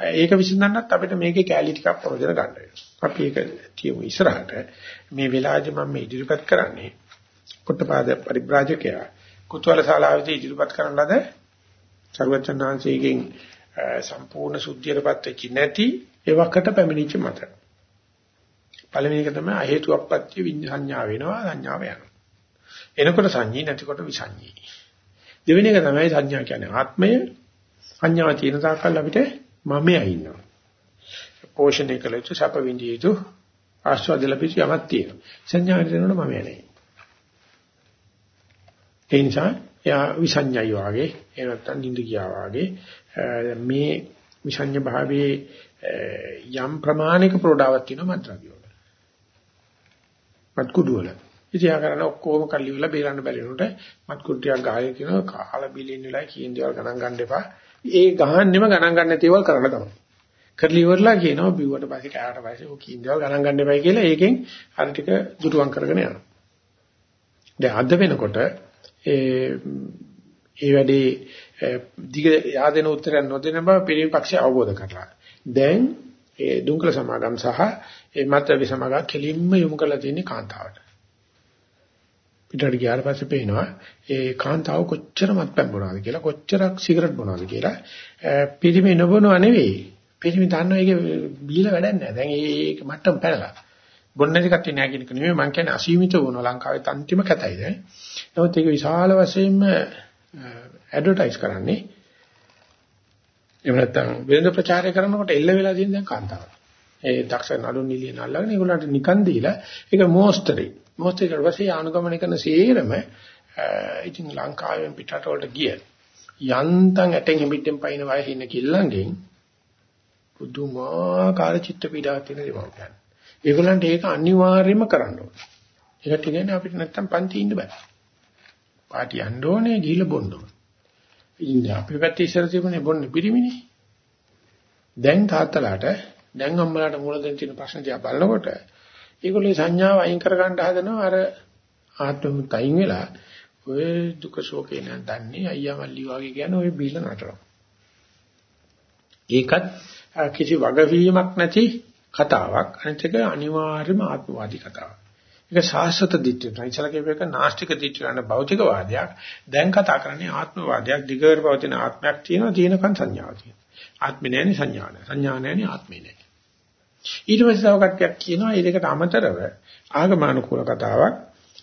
ඒක විසඳන්නත් අපිට මේකේ කැලී ටිකක් ප්‍රයෝජන ගන්න වෙනවා. අපි ඒක කියමු ඉස්සරහට මේ වෙලාවේදී මම මේ ඉදිරිපත් කරන්නේ කුට්ටපාද පරිබ්‍රාජකයා කුතුහල ශාලාවේදී ඉදිරිපත් කරන ලද සර්වචන්නාංශයෙන් සම්පූර්ණ සුද්ධියටපත් වෙච්ච නැති ඒවකට පැමිණිච්ච මත. පළවෙනි එක තමයි හේතු අප්‍රත්‍ය විඤ්ඤාණ්‍යා වෙනවා සංඥාව යනවා. එනකොට සංඤී නැතිකොට විසංඤී. දෙවෙනි එක තමයි සංඥා කියන්නේ ආත්මය. සංඥාව තියෙන තාක්කල් අපිට මමයා ඉන්නවා. පෝෂණය කළ යුතු සැප විඳිය යුතු ආස්වාද ලැබිච්ච යමක් තියෙනවා. සංඥා වෙනකොට මම යන්නේ. ඒ නිසා යා විසඤ්ඤයි වාගේ එහෙම නැත්නම් නිඳ ගියා වාගේ මේ විසඤ්ඤ භාවයේ යම් ප්‍රමාණික ප්‍රෝඩාවක් තියෙනවා මත්ද්‍රව්‍ය වල. මත්කුඩු වල. ඉතින් ආ කරන ඔක්කොම කල්ලි වල බේරන්න බැරි වුණොට මත්කුඩු ටිකක් ගහගෙන කියනවා කාලා බිලින් වෙලා කියන දේවල් ගණන් ගන්න එපා. ඒ ගහන්නෙම ගණන් ගන්න නැතිවල් කරන්න තමයි. කරලි ඉවරලා කියනවා බිව්වට පස්සේ කෑවට පස්සේ ඔය කියන දේවල් ගණන් ගන්න එපයි කියලා ඒකෙන් අර ටික දුරුවන් කරගෙන යනවා. දැන් අද වෙනකොට ඒ ඒ වැඩේ දිග yaadena උත්තරයක් නොදෙන බව පිරිපක්ෂය අවබෝධ කරලා. දැන් ඒ දුංකල සමාගම් සහ ඒ මත්ද්‍රව්‍ය සමාගම් කෙලින්ම යොමු කරලා තියෙන්නේ කාන්තාවට. පිටට ගියාට පස්සේ පේනවා ඒ කාන්තාව කොච්චර මත්පැන් බොනවද කියලා කොච්චරක් සිගරට් බොනවද කියලා. පිරිමි නොබොනව නෙවෙයි. පිරිමි දන්නවා ඒක බීලා වැඩක් නැහැ දැන් ඒක මට්ටම පැනලා. බොන්න නැති කට්ටිය නෑ කියන එක නෙමෙයි මම කියන්නේ අසීමිත වුණා ලංකාවේ. අන්තිම කැතයි දැන්. නමුත් ඒක විශාල වශයෙන්ම ඇඩ්වර්ටයිස් කරන්නේ. එහෙම නැත්නම් වෙළඳ ප්‍රචාරය කරනකොට එල්ල වෙලා තියෙන දැන් කාන්තාව. ඒ දක්ෂ නඩු නිලියන අල්ලගෙන ඒගොල්ලන්ට නිකන් දීලා ඒක මොස්තරේ. මොස්තරේ ඊපස්සේ ආනුගමනය කරන සේරම ඉතින් ලංකාවෙන් පිටරට වලට ගිය යන්තම් ඇටෙන් හිමිටෙන් පයින් වයසේ ඉන්න කිල්ලන්ගෙන් පුදුමාකාර චිත්ත පීඩාවක් තියෙන දේවල්. ඒගොල්ලන්ට ඒක අනිවාර්යයෙන්ම කරන්න ඕනේ. ඒකට කියන්නේ අපිට නැත්තම් පන්ති ඉන්න බෑ. පාටි යන්න ඕනේ ගිහිල්ලා බොන්න ඕනේ. ඉන්නේ අපේ පැත්තේ ඉස්සර තිබුණේ බොන්නේ පිරිමිනේ. දැන් තාත්තලාට දැන් අම්මලාට මුල දෙන්න තියෙන ප්‍රශ්න දිහා බලනකොට ඒගොල්ලෝ සංඥාව අයින් කර ගන්න හදනවා අර ආත්මෙත් අයින් වෙලා ඔය දුක ශෝකේ නෑ දන්නේ අයියා මල්ලි වගේ කියන ඔය බීල නටනවා. ඒකත් කිසි වගවීමක් නැති කතාවක්. අනිත් එක අනිවාර්යම ආත්මවාදී කතාවක්. ඒක සාස්වත දිට්ඨිය. ඉතල කියපේක නාස්තික දිට්ඨිය ගන්න භෞතිකවාදයක්. දැන් කතා කරන්නේ ආත්මවාදයක්. දිගට පවතින ආත්මයක් තියෙනවා තියෙනකන් සංඥාවක් තියෙනවා. ආත්මේ නැහෙනි සංඥා නැහැ. සංඥා නැහෙනි ආත්මේ නැහැ. ඊට පස්සේ තව කට්ටියක් කියනවා ඒකට අමතරව ආගමානුකූල කතාවක්.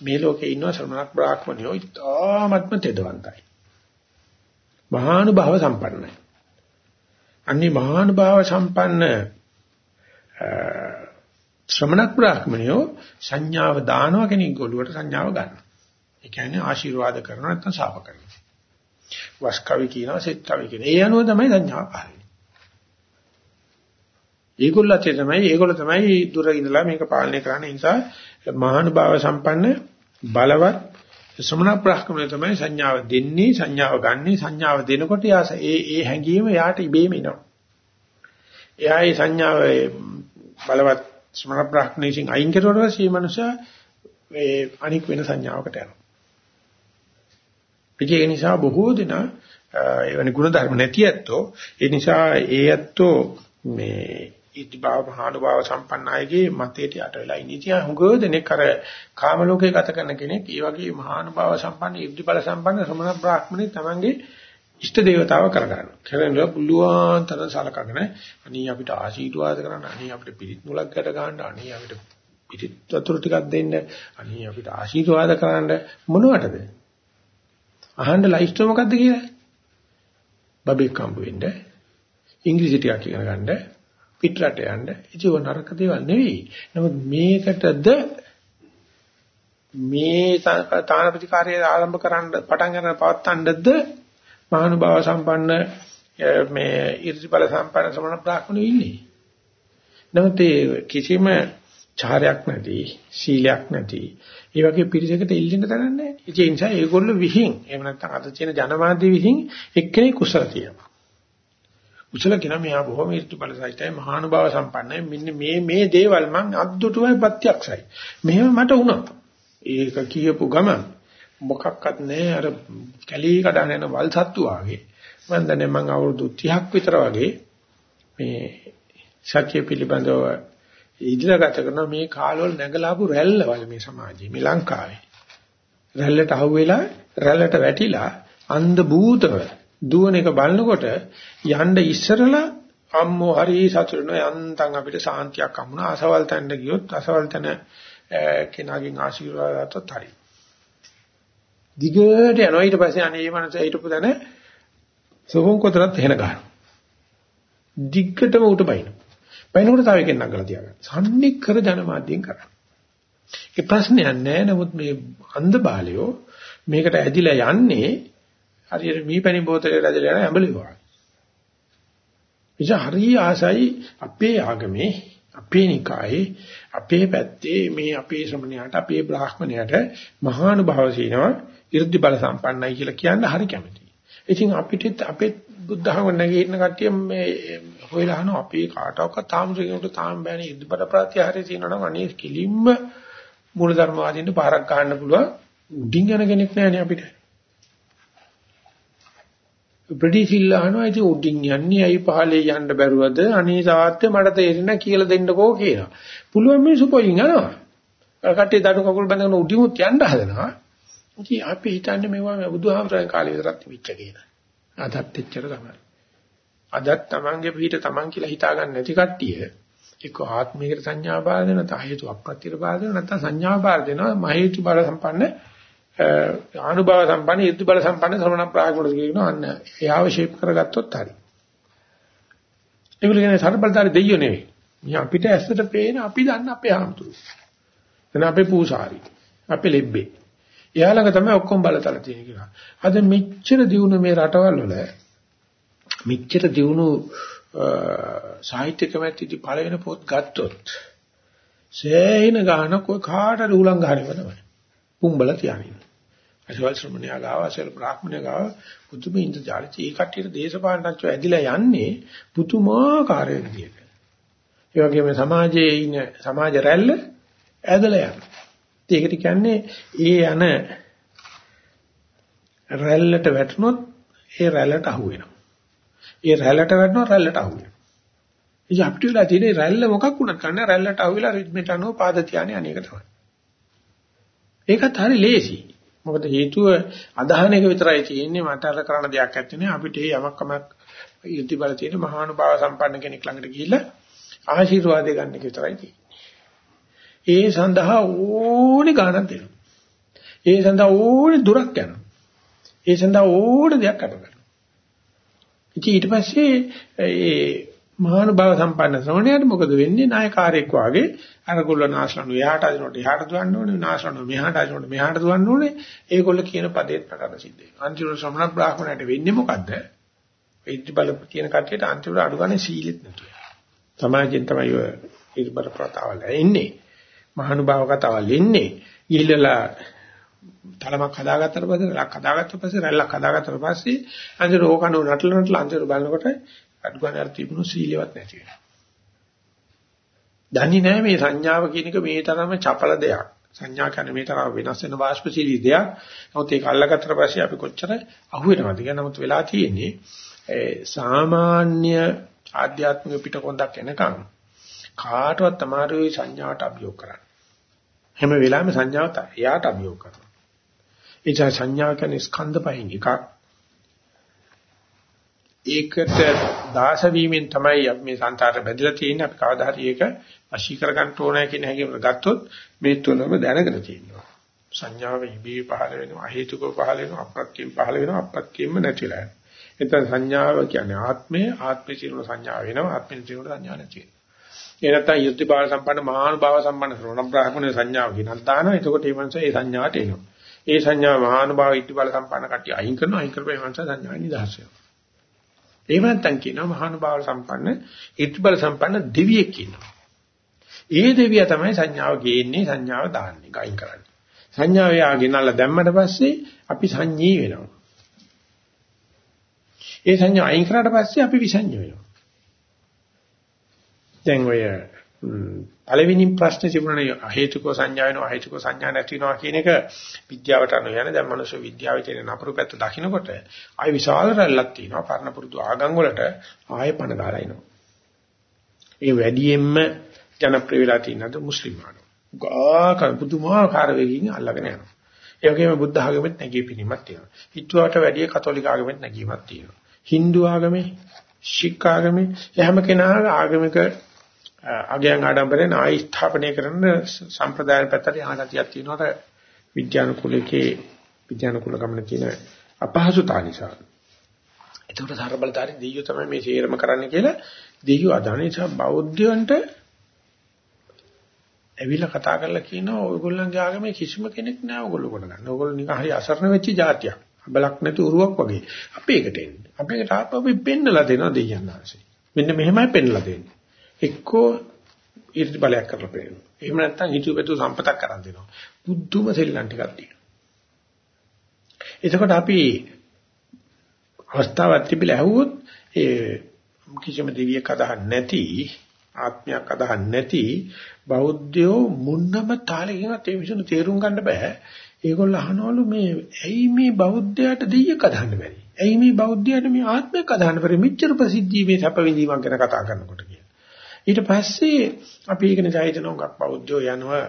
මේ ලෝකේ ඉන්න ශ්‍රමණක් බ්‍රාහ්මණයෝ ඉතාමත්ම තෙදවන්තයි. මහානුභාව සම්පන්නයි. අන්නේ මහානුභාව සම්පන්න ශ්‍රමණක් බ්‍රාහ්මණයෝ සංඥාව දානවා කෙනෙක් ගොළුවට සංඥාව ගන්නවා. ඒ කියන්නේ ආශිර්වාද කරනවා නැත්නම් ශාප කරනවා. වස්කවි කියනවා සෙත් කවි කියනවා. ඒ අනුව තමයි සංඥාව පහළ ඒගොල්ලෝ අතේ තමයි ඒගොල්ලෝ තමයි දුර ඉඳලා මේක පාලනය කරන්න නිසා මහානුභාව සම්පන්න බලවත් ශ්‍රමණ බ්‍රාහ්මණය තමයි සංඥාව දෙන්නේ සංඥාව ගන්නේ සංඥාව දෙනකොට ඒ ඒ හැඟීම යාට ඉබේම එනවා. එයා ඒ සංඥාව බලවත් ශ්‍රමණ බ්‍රාහ්මණයෙන් අයින් කරුවට පස්සේ මේ මනුස්සයා ඒ අනික් වෙන සංඥාවකට යනවා. ඒක නිසා බොහෝ දෙනා එවැනි ගුණ ධර්ම නැති ඇත්තෝ ඒ නිසා ඒ ඇත්තෝ මේ ඉතිභාව මහානුභාව සම්පන්න අයගේ මතයට යට වෙලා ඉන්නේ. ඉතින් හුඟ දෙනෙක් අර කාම ලෝකේ ගත කරන කෙනෙක් ඒ වගේ මහානුභාව සම්පන්න ඉර්ධි බල සම්පන්න ශ්‍රමණ බ්‍රාහ්මණේ තමන්ගේ ඉෂ්ට දේවතාව කරගන්න. කරන්න පුළුවන් තරම් සලකගෙන අනී අපිට ආශීර්වාද කරන්න, අනී අපිට පිරිත් මුලක් ගැට ගන්න, අනී අපිට පිරිත් වතුර ටිකක් දෙන්න, අනී අපිට ආශීර්වාද කරන්න මොනවටද? අහන්න ලයිස්ට් මොකද්ද කියලා? බබෙක් හම්බ වෙන්න, ඉංග්‍රීසි ටිකක් ඉගෙන ගන්න, පිටරට යන්න. ඉතින් ඔය නරක දේවල් නෙවෙයි. නමුත් මේකටද මේ තාන ප්‍රතිකාරය ආරම්භ කරන්න පටන් ගන්න පවත්තන්නද මහානුභාව සම්පන්න මේ ඉර්ධි බල සම්පන්න සමන බ්‍රාහ්මණයෝ ඉන්නේ. නමුත් කිසිම චාරයක් නැති, සීලයක් නැති, ඒ වගේ පිරිසකට ඉල්ලෙන්න තරන්නේ නැහැ. ඒ නිසා ඒගොල්ලෝ විහිං, එහෙම නැත්නම් අද තියෙන ජනමාධ්‍ය විහිං එක්කෙනෙක් කුසල තියෙනවා. කුසල කියන මෙහා බොහොම ඍතු බලසයිතයි මහානුභාව සම්පන්නයි. මෙන්න මේ මේ දේවල් මං අද්දුටුවයි ප්‍රත්‍යක්ෂයි. මෙහෙම මට වුණා. ඒක කියපු ගම මොකක්වත් නැහැ. අර කැලී කඩන යන වල් සත්තු වාගේ. මම දන්නේ මං අවුරුදු 30ක් විතර වගේ මේ සත්‍ය පිළිබඳව ඉදිරියට කරන මේ කාලවල නැගලාපු රැල්ලවල මේ සමාජයේ මේ ලංකාවේ. රැල්ලට අහුවෙලා රැල්ලට වැටිලා අන්ධ භූතව දුවන එක බලනකොට යන්න ඉස්සරලා අම්මෝ හරි සතුටුන යන්තම් අපිට සාන්තියක් හම්බුණා අසවල් තැන්න ගියොත් අසවල් තැන කෙනාගෙන් ආශිර්වාදات හරි. දිගට යනවා ඊට පස්සේ අනේ මේ මනස හිටපු තැන සෝම් කොතරත් එහෙන ගන්නවා. දිග්ගටම උට බයින. බයිනකොට තව එකෙන් නගලා තියාගන්න. සම්නික් කර ජනමාධ්‍යෙන් කරා. ඒ ප්‍රශ්නයක් නෑ නමුත් මේ අන්ධ බාලයෝ මේකට ඇදිලා යන්නේ හරියට මීපැණි බෝතලේ රැදලා යන ඇඹලි වගේ. නිසා හරිය ආසයි අපේ ආගමේ අපේ නිකායේ අපේ පැත්තේ මේ අපේ ශ්‍රමණයාට අපේ බ්‍රාහ්මණයාට මහානුභාව සීනවා 이르දි බල සම්පන්නයි කියලා කියන්න හරි කැමතියි. ඉතින් අපිට අපේ බුද්ධහම නැගී ඉන්න කට්ටිය මේ හොයලා අහනවා අපේ කාටවත් තාම කෙනෙකුට තාම බෑනේ ඉර්ධි බල ප්‍රත්‍යහාරය තියෙනවා නම් අනේ කිලින්ම මූලධර්මවාදීන්ට පාරක් ගන්න පුළුවන් උඩින් යන කෙනෙක් නෑනේ අපිට. ප්‍රතිසිල්ල අහනවා ඉතින් උඩින් යන්නේ ඇයි පහලේ යන්න බැරුවද? අනේ තාත්තේ මට තේරෙන්න කියලා දෙන්නකෝ කියනවා පුළුවන් මිනිස්සු පොයින් යනවා කට්ටිය දඩු කකුල් බැඳගෙන උඩිමුත් යන්න හදනවා. ඉතින් අපි හිතන්නේ මේවා බුදුහාමරන් කාලේ විතරක් තිබිච්ච කියන අදත් එච්චර තමයි. අදත් Tamange පිට Taman කියලා හිතා ගන්න නැති කට්ටිය එක්ක ආත්මිකට සංඥා බාර දෙන නැත්නම් හේතු අප්‍රත්‍යර බාර දෙන නැත්නම් සංඥා බාර දෙනවා මහේතු බල සම්පන්න ආනුභව සම්පන්න ඊර්ති බල සම්පන්න ශ්‍රමණ ප්‍රාග්ගොඩ කියනවා අන්න එයාව ෂේප් කරගත්තොත් හරි. ඒගොල්ලෝ කියන්නේ සර්බලදාරි දෙයියෝ නෙවෙයි. මේ අපිට ඇස්සට පේන අපි දන්න අපේ ආමතුරු. එතන අපේ පූසාරි. අපේ ලෙබ්බේ. එයා ළඟ තමයි ඔක්කොම බලතල තියෙන කියලා. අද මෙච්චර දිනු මේ රටවල් වල මෙච්චර දිනු සාහිත්‍ය කැමැතිදී පළවෙනි පොත් ගත්තොත් සෑහෙන ගාන કોઈ කාටද උලං ගහනව තමයි. පුම්බල තියානින්න. අසවල් ශ්‍රමණයා ගාව අසවල් බ්‍රාහ්මණයා ගාව පුදුම ඉන්ද්‍රජාලිත ඒ කට්ටියට දේශපාලනච්චෝ ඇදිලා යන්නේ පුදුමාකාර විදියට. ඒ වගේම සමාජයේ ඉන්න සමාජ රැල්ල ඇදලා යනවා. ඒකට කියන්නේ ඒ යන රැල්ලට වැටුනොත් ඒ රැල්ලට අහු වෙනවා. ඒ රැල්ලට වැටුනොත් රැල්ලට අහු වෙනවා. ඉතින් අපිට වෙලා තියෙන්නේ රැල්ල මොකක් වුණත් කන්නේ රැල්ලට අහු වෙලා රිද්මෙට අනුව පාද තියානේ අනේක තමයි. ඒකත් හරි ලේසි. මොකද හේතුව අදහන එක විතරයි තියෙන්නේ මට අර කරන්න දෙයක් නැත්තේ අපිට ඒ යමක් කමක් යුද්ධ බල තියෙන මහානුභාව සම්පන්න කෙනෙක් ළඟට ගිහිල්ලා ආශිර්වාදය ගන්න එක විතරයි තියෙන්නේ. ඒ සඳහා ඕනි ගාණක් දෙනවා. ඒ සඳහා ඕනි දුරක් යනවා. ඒ සඳහා ඕන දෙයක් අප කරනවා. ඉතින් ඊට පස්සේ ඒ මහානුභාව සම්පන්න ශ්‍රමණයාට මොකද වෙන්නේ? නායකාරයෙක් වාගේ අරගොල්ල නාශලනු එහාට අදිනකොට එහාට දුවන්න ඕනේ, නාශලනු මෙහාට අදිනකොට මෙහාට දුවන්න ඕනේ. ඒගොල්ල කියන පදේත් ප්‍රකාර සිද්ධ වෙනවා. අන්තිමට ශ්‍රමණ බ්‍රාහ්මණයට වෙන්නේ මොකද්ද? ඉද්ධි බල තියෙන කට්ටියට අන්තිමට අඩු ගන්න සීලෙත් නැතුව. සමාජයෙන් තමයි ඔය ඉද්ධි බල ප්‍රතාවල එන්නේ. මහානුභාව කතාවල් එන්නේ. ගිහිල්ලා තලමක් හදාගත්තට පස්සේ රැල්ලක් හදාගත්ත පස්සේ රැල්ලක් හදාගත්තට පස්සේ අන්තිම ඕකනෝ නටල නටල අන්තිම බලනකොට අඩු ගන්න අර තිබුණු සීලවත් නැති වෙනවා. දන්නේ නැහැ මේ සංඥාව කියන එක මේ තරම චපල දෙයක්. සංඥා කියන්නේ මේ තරම් වෙනස් වෙන වාෂ්පශීලී දෙයක්. නමුත් ඒක අල්ලගත්තට පස්සේ අපි කොච්චර අහුවෙනවද කියලා නමුත් වෙලා තියෙන්නේ සාමාන්‍ය ආධ්‍යාත්මික පිටකොන්දක් එනකන් කාටවත් අමාරුයි සංඥාවට අභියෝග කරන්න. හැම වෙලාවෙම සංඥාව එයාට අභියෝග කරනවා. ඒ නිසා සංඥා කියන්නේ ස්කන්ධ පහෙන් එකක්. ඒකට දාස වීමෙන් තමයි අපි මේ සංසාරේ බැඳලා තියෙන්නේ. අපි කවදා හරි ඒක වශී කර ගන්න ඕනෑ කියන හැඟීම ගත්තොත් මේ තුනම දැනගෙන තියෙනවා. සංඥාව ඉබේ පහළ වෙනවා, හේතුකව පහළ වෙනවා, අප්‍රත්‍යයෙන් පහළ වෙනවා, අප්‍රත්‍යයෙන්ම නැතිලා යනවා. එතන සංඥාව කියන්නේ ආත්මය, ආත්මේ සිරුර සංඥාව වෙනවා, ආත්මේ සිරුර සංඥා නැති වෙනවා. ඒ නැත්තම් යුද්ධ බාල සම්පන්න මහානුභාව සම්පන්න ශ්‍රවණ බ්‍රාහ්මණය සංඥාව කියනක් දානවා. එතකොට මේ මනස ඒ සංඥාවට එනවා. ඒ සංඥාව මහානුභාව ඉද්ධ බාල සම්පන්න කට්ටිය අයින් කරනවා. අයින් කරපුවා මේ මනස සංඥාවෙන් නිදහස් වෙනවා. එහෙම නැත්තම් කියනවා මහානුභාව සම්පන්න ඉද්ධ බාල සම්පන්න දෙවියෙක් ඉන්නවා. ඒ දෙවියා තමයි සංඥාව ගේන්නේ සංඥාව දාන්නේ ගයින් කරන්නේ. සංඥාව යාගෙනල්ලා දැම්මට පස්සේ අපි සංඤී වෙනවා. ඒ සංඥා අයින් කරාට පස්සේ අපි විසඤ්ඤ වෙනවා. දැන් ඔය පළවෙනි ප්‍රශ්නේ තිබුණනේ හේතුකෝ සංඥා වෙනවා හේතුකෝ සංඥා නැති වෙනවා කියන එක විද්‍යාවට අනුව යන. දැන් මනුෂ්‍ය විද්‍යාවේ තියෙන නපුරු පැත්ත දකින්නකොට ආයි විශාල රැල්ලක් තියෙනවා. පරණ පුරුදු ආගම් වලට ආයෙ පණ ගාලා එනවා. ඒ වැඩියෙන්ම ජනප්‍රිය වෙලා තියෙනද මුස්ලිම් ආගම. ගාක පුදුමාකාර වෙකින් අල්ලගෙන යනවා. ඒ වගේම බුද්ධ ආගමෙත් නැගී පිනීමක් තියෙනවා හිතුවට වැඩිය කතෝලික ආගමෙත් නැගීමක් තියෙනවා. Hindu ආගමේ ශික් ආගමේ හැම කෙනාගේ ආගමික අගයන් ආඩම්බරෙන් ආයි ස්ථාපනය කරන සම්ප්‍රදාය පැත්තට යහගතියක් තියෙනවට විද්‍යානුකූලකේ විද්‍යානුකූල ගමන තියෙන අපහසුතාව නිසා. ඒකට සර්බලතාරි දෙයියෝ තමයි මේ ශේරම කරන්න කියලා දෙයියෝ අදාන නිසා බෞද්ධයන්ට ඇවිල්ලා කතා කරලා කියනවා ඔයගොල්ලන්ගේ ආගමේ කිසිම කෙනෙක් නෑ ඔයගොල්ලෝ කොට ගන්න. ඔයගොල්ලෝ නිකන් හරි අසරණ වෙච්ච જાතියක්. අබලක් නැති උරුවක් වගේ. අපේකට එන්නේ. අපේකට ආපහු අපි පෙන්නලා දෙනවා දෙයයන් ආශේ. මෙන්න මෙහෙමයි පෙන්නලා දෙන්නේ. එක්කෝ ඊර්ති බලයක් කරලා පෙන්නනවා. එහෙම නැත්නම් හිතුවපෙතු සම්පතක් කරන් දෙනවා. බුද්ධුම සෙල්ලම් ටිකක් තියෙනවා. එතකොට අපි අවස්ථාවක් තිබිලා ඇහුවොත් ඒ කිසිම දෙවියෙක් අදහන් නැති ආත්මයක් අදහන් නැති බෞද්ධයෝ මුන්නම තාලෙකින්වත් ඒ විසුණු තේරුම් ගන්න බෑ. ඒගොල්ලෝ අහනවලු මේ ඇයි මේ බෞද්ධයාට දෙයියක් අදහන්න බැරි? ඇයි මේ බෞද්ධයාට මේ ආත්මයක් අදහන්න බැරි? මෙච්චර ප්‍රසිද්ධිය මේ සැප විඳීමක් ගැන කතා කරනකොට කියලා. ඊට පස්සේ අපි ඒකනේ ජයතනෝ ගක් බෞද්ධයෝ යනවා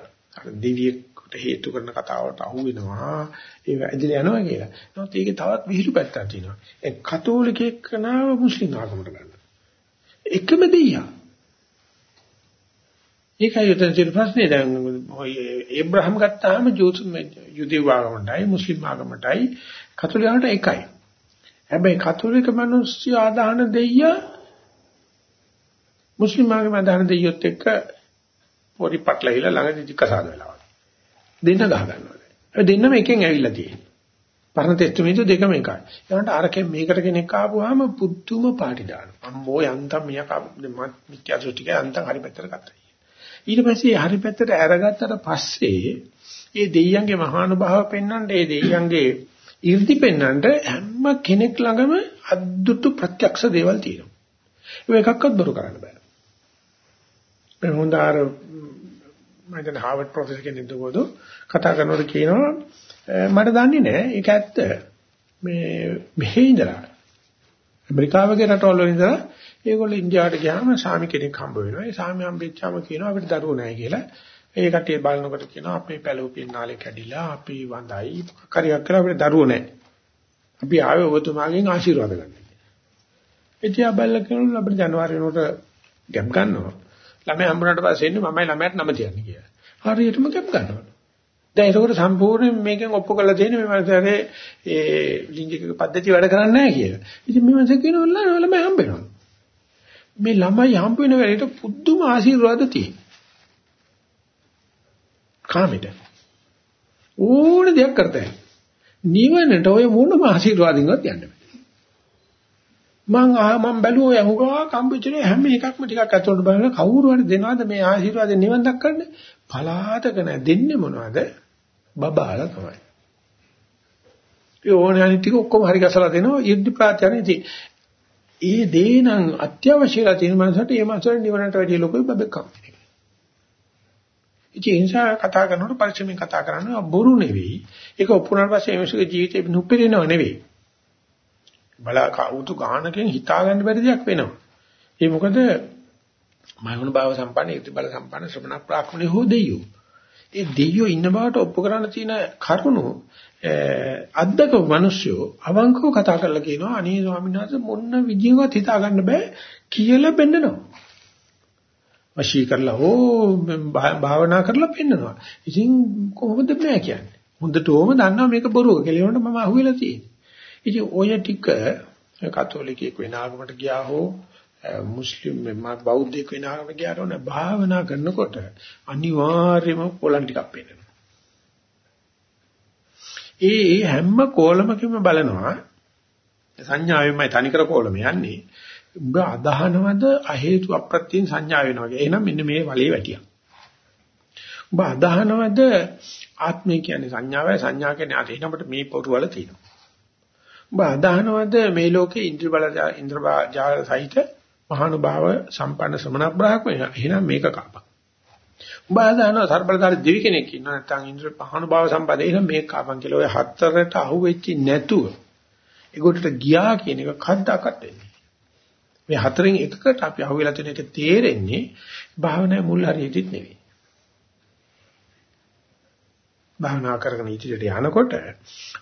දෙවියෙකුට හේතු කරන කතාවට අහු වෙනවා. ඒක ඇදලා යනවා කියලා. නමුත් ඒකේ තවත් විහිළු පැත්තක් තියෙනවා. ඒ කතෝලිකෙක් කනාව මුස්ලිම් ආගමකට ගන්න. එකම දෙයියා. ඒකයි උතන තියෙන ප්‍රශ්නේ දැන් ඔය ඒබ්‍රහම් ගත්තාම යුදෙව් ආගමටයි මුස්ලිම් ආගමටයි කතෝලිකයන්ට එකයි. හැබැයි කතෝලික මිනිස්සු ආදාන දෙයියා මුස්ලිම් ආගම ආදාන දෙයියොත් එක්ක පොඩි පටලවිලා ළඟදී කසාද වෙලා වගේ. දෙන්න ගහ ගන්නවා. ඒ දෙන්නම එකෙන් ඇවිල්ලා තියෙන්නේ. පරණ තෙස්තුමේතු දෙකම එකයි. ඒකට අරකෙන් මේකට කෙනෙක් ආපුවාම පුදුම පාටි දානවා. අම්මෝ යන්තම් මියා මිත්‍යා දෘෂ්ටිකේ අන්තම් හරි පැත්තට ගත්තා. ඊට පස්සේ හරි පැත්තට අරගත්තට පස්සේ ඒ දෙයියන්ගේ මහානුභාව පෙන්වන්න ඒ දෙයියන්ගේ 이르දි පෙන්වන්න හැම කෙනෙක් ළඟම අද්දුතු ප්‍රත්‍යක්ෂ දේවල් තියෙනවා. ඒක එකක්වත් බොරු කරන්න බෑ. මේ හොඳ අර මම දැන් හාවර්ඩ් ප්‍රොෆෙසර් කෙනෙක් දුවදෝ කතා කරනකොට කියනවා මට දන්නේ නෑ ඒක ඇත්ත. මේ මෙහි ඉඳලා ඇමරිකාවගේ රටවල ඉඳලා ඒගොල්ලෝ ඉන්දියාවට ගියාම සාමි කෙනෙක් හම්බ වෙනවා. ඒ සාමි හම්බෙච්චාම කියනවා අපිට දරුවෝ නැහැ කියලා. ඒ කට්ටිය බලනකොට කියනවා අපේ පැලෝපියන් නාලේ කැඩිලා අපි වඳයි කරියක් කියලා අපිට දරුවෝ නැහැ. අපි ආවේ ඔබතුමාගෙන් ආශිර්වාද ගන්න. එතියා බැලලා කියනවා අපිට ජනවාරි වෙනකොට ගැප් ගන්නවා. ළමයි හම්බුනාට පස්සේ එන්නේ මමයි ළමයාට නම තියන්නේ කියලා. හරියටම ගැප් ගන්නවා. දැන් ඒකෝට සම්පූර්ණයෙන් මේකෙන් ඔප්පු කරලා තියෙන මේ මාසයේ ඒ ලිංගික පද්ධතිය වැඩ කරන්නේ නැහැ කියලා. ඉතින් මේ මාසෙ කියනවා ළමයි හම්බ වෙනවා. මේ ළමයි හම්බ වෙන වෙලේට පුදුම ආශිර්වාද තියෙනවා. කාමෙට. ඕන දෙයක් කරතයි. නිවනට ඔය මොනම ආශිර්වාදින්වත් යන්න බෑ. මං ආ මං බැලුවා යහුගා කම්බිචනේ හැම එකක්ම ටිකක් අතට බලන කවුරු හරි දෙනවද මේ ආශිර්වාද නිවන් දක්කන්න පලාතක නැ. දෙන්නේ මොනවද? බබාලා තමයි. ඒ ඕනේ අනිත් ටික ඔක්කොම හරි ගසලා දෙනවා. යුද්ධ ප්‍රාත්‍යනේ ඒ දේ නම් අත්‍යවශ්‍යලා තියෙන මනසට ඒ මනසට නිවනට වැඩිය ලොකුයි බබෙක්කම් ඉතින් ඒ නිසා කතා කරනකොට පරිස්සමෙන් කතා කරන්නේ බොරු නෙවෙයි. ඒක ඔප්පුනාට පස්සේ එමසගේ ජීවිතේ නුප්පිරිනව නෙවෙයි. බලා කවුතු ගානකින් හිතා ගන්න බැරි දෙයක් වෙනවා. ඒ මොකද මයුණ භාව සම්පන්න ඉති බල සම්පන්න ශ්‍රමණ ප්‍රාක්‍මණේ හෝ දෙයියෝ. ඒ දෙයියෝ ඉන්න බවට ඔප්පු කරන්න තියෙන කරුණු අද්දක මිනිස්සු අවංකව කතා කරලා කියනවා අනේ ස්වාමීන් වහන්සේ මොන විදියවත් හිතා ගන්න බෑ කියලා පෙන්නනවා. වශී කරලා හෝ භාවනා කරලා පෙන්නනවා. ඉතින් කොහොමද බෑ කියන්නේ? හොඳටම දන්නවා මේක බොරුව කියලා. ඒකට මම අහුවෙලා තියෙන්නේ. ඉතින් ඔය ටික කතෝලිකයෙක් වෙන ආගමකට ගියා හෝ මුස්ලිම් මා බෞද්ධයෙක් වෙන ආගමකට ගියාට ඕන භාවනා කරනකොට අනිවාර්යයෙන්ම කොලන් ටිකක් පේනවා. ඒ හැම කෝලමකින්ම බලනවා සංඥාවෙන්මයි තනිකර කෝලම යන්නේ. උඹ අදහනවද අ හේතු අප්‍රත්‍යයෙන් සංඥා වෙනවා වගේ. එහෙනම් මෙන්න මේ වලේ වැටියක්. උඹ අදහනවද ආත්මය කියන්නේ සංඥාවයි සංඥා කියන්නේ ආතේ. එනකොට මේ පොරු වල තියෙනවා. ඔබ අදහනවද මේ ලෝකේ ඉන්ද්‍ර බල ඉන්ද්‍ර ජාල සහිත මහානුභාව සම්පන්න ශ්‍රමණ බ්‍රාහ්මණය එහෙනම් මේක කාපක්. ඔබ අදහනවා සර්බලදාරි දෙවි කෙනෙක් ඉන්නවා නැත්නම් ඉන්ද්‍ර මහානුභාව සම්පන්න එහෙනම් මේක කාපන් කියලා ඔය හතරට අහුවෙච්චි නැතුව ඒකට ගියා කියන එක කද්දාකට වෙන්නේ. මේ හතරෙන් එකකට අපි අහුවෙලා තියෙන එක තේරෙන්නේ භාවනාවේ මුල් හරියටිත් නෙවෙයි. භාවනා කරගෙන ඉදිරියට යනකොට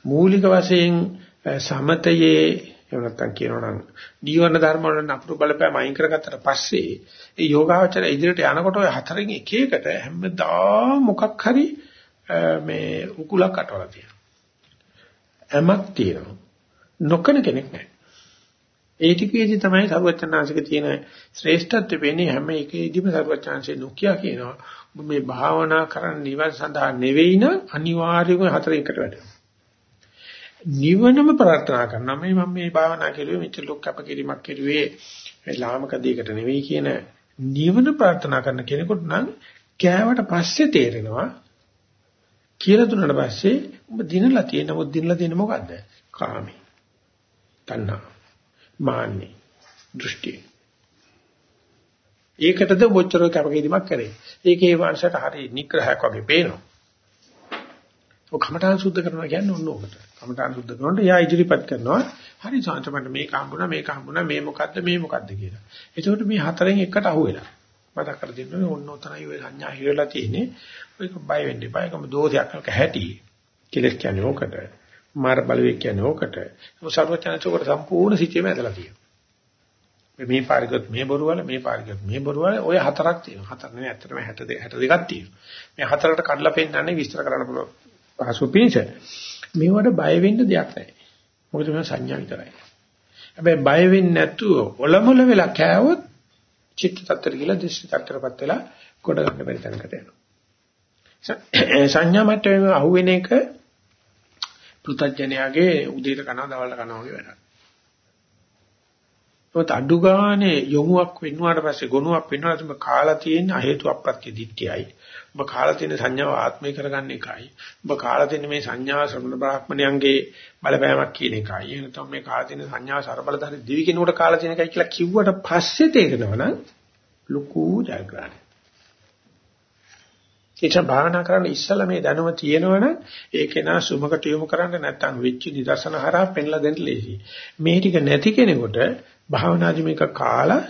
මූලික වශයෙන් සමතයේ එහෙම නැත්නම් කියනවනම් දීවන ධර්ම වල නපුරු බලපෑම අයින් කරගත්තට පස්සේ ඒ යෝගාවචර ඉදිරියට යනකොට ඔය හතරෙන් එක එකට හැමදාම මොකක් හරි මේ උකුලක් අටවලා තියෙනවා. එමක් තියෙනවා. නොකන කෙනෙක් නැහැ. ඒ ටිකේදී තමයි සරුවචනාංශික තියෙන ශ්‍රේෂ්ඨත්වය වෙන්නේ හැම එකේදීම සරුවචනාංශේ නොකිය කියනවා. මේ භාවනා කරන්න නිවන් සඳහා නෙවෙයි නම් අනිවාර්යයෙන්ම හතරෙන් එකට වැඩෙනවා. නිවනම ප්‍රාර්ථනා කරනවා. මේ මම මේ භාවනා කෙරුවේ මෙච්චර ලොක් කැපකිරීමක් කෙරුවේ මේ ලාමක දෙයකට නෙවෙයි කියන නිවන ප්‍රාර්ථනා කරන කෙනෙකුට නම් කෑවට පස්සේ තේරෙනවා. කියලා දුන්නාට පස්සේ ඔබ දිනලා තියෙන මොකද? දිනලා තියෙන මොකද්ද? කාමී. තණ්හා. මාන්නේ. දෘෂ්ටි. ඒකටද බොච්චර කැපකිරීමක් කරේ. ඒකේ වංශයට හරි නිග්‍රහයක් වගේ පේනවා. ඔය කමඨාන් සුද්ධ කරනවා කියන්නේ ඔන්න ඕකට. කමඨාන් සුද්ධ කරනකොට එයා ඉදිරිපත් කරනවා. හරි සාන්තමන්ට මේක හම්බුණා මේක හම්බුණා මේ මොකද්ද මේ මොකද්ද කියලා. එතකොට මේ හතරෙන් එකට අහුවෙලා. මතක් කර දෙන්න ඕන ඔතනයි ඔය සංඥා හිරලා තියෙන්නේ. ඔයක බය වෙන්න එපා. ඒකම දෝෂයක් නක හැටි. කෙලස් කියන්නේ ඕකට. මාර බලවේග කියන්නේ ඕකට. සර්වඥාචෝකට සම්පූර්ණ සිටීම ඇදලා තියෙනවා. මේ පාරිගත මේ බොරුවල මේ පාරිගත මේ බොරුවල ඔය හතරක් තියෙනවා. හතර නෙවෙයි ඇත්තටම 62 62ක් තියෙනවා. මේ හතරට කඩලා පෙන්නන්නේ විස්තර කරන්න පුළුවන්. පහසු පිංස මේවට බය වෙන්න දෙයක් නැහැ. මොකද මේ සංඥා විතරයි. හැබැයි බය වෙන්නේ නැතුව ඔලමුල වෙලා කෑවොත් චිත්ත tattර කියලා දෘෂ්ටි tattරපත් වෙලා කොට ගන්න බැරි තැනකට යනවා. සංඥා මට්ටමේ අහුවෙන එක පෘථජ්ජනයාගේ උදේට කනවා දවල්ට කනවා වගේ වැඩක්. ඒත් අඩු ගානේ යොමුවක් වෙන්නුවාට පස්සේ ගුණාවක් වෙන්නවා තමයි කාලා තියෙන හේතු අප්‍රත්‍ය දිට්ඨියයි. ඔබ කාලා තියෙන සංඥාව ආත්මය කරගන්න එකයි. ඔබ කාලා තියෙන මේ සංඥා ශ්‍රමණ බ්‍රාහ්මණයන්ගේ බලපෑමක් කියන එකයි. එහෙනම් තමයි මේ කාලා තියෙන සංඥා ਸਰබලධාරී දිවි කෙනෙකුට කාලා තියෙන එකයි කියලා කිව්වට පස්සේ තේරෙනවනම් ලুকু ජයග්‍රහණය. ඒක භාවනා කරන්න ඉස්සලා මේ දැනුම තියෙනවනේ ඒකේ නා සුමකට යොමු කරන්න නැත්නම් වෙච්ච නිදර්ශන හරහා පෙන්ලා දෙන්න ලේසි. මේ ටික නැති කෙනෙකුට භාවනාදි මේක කාලා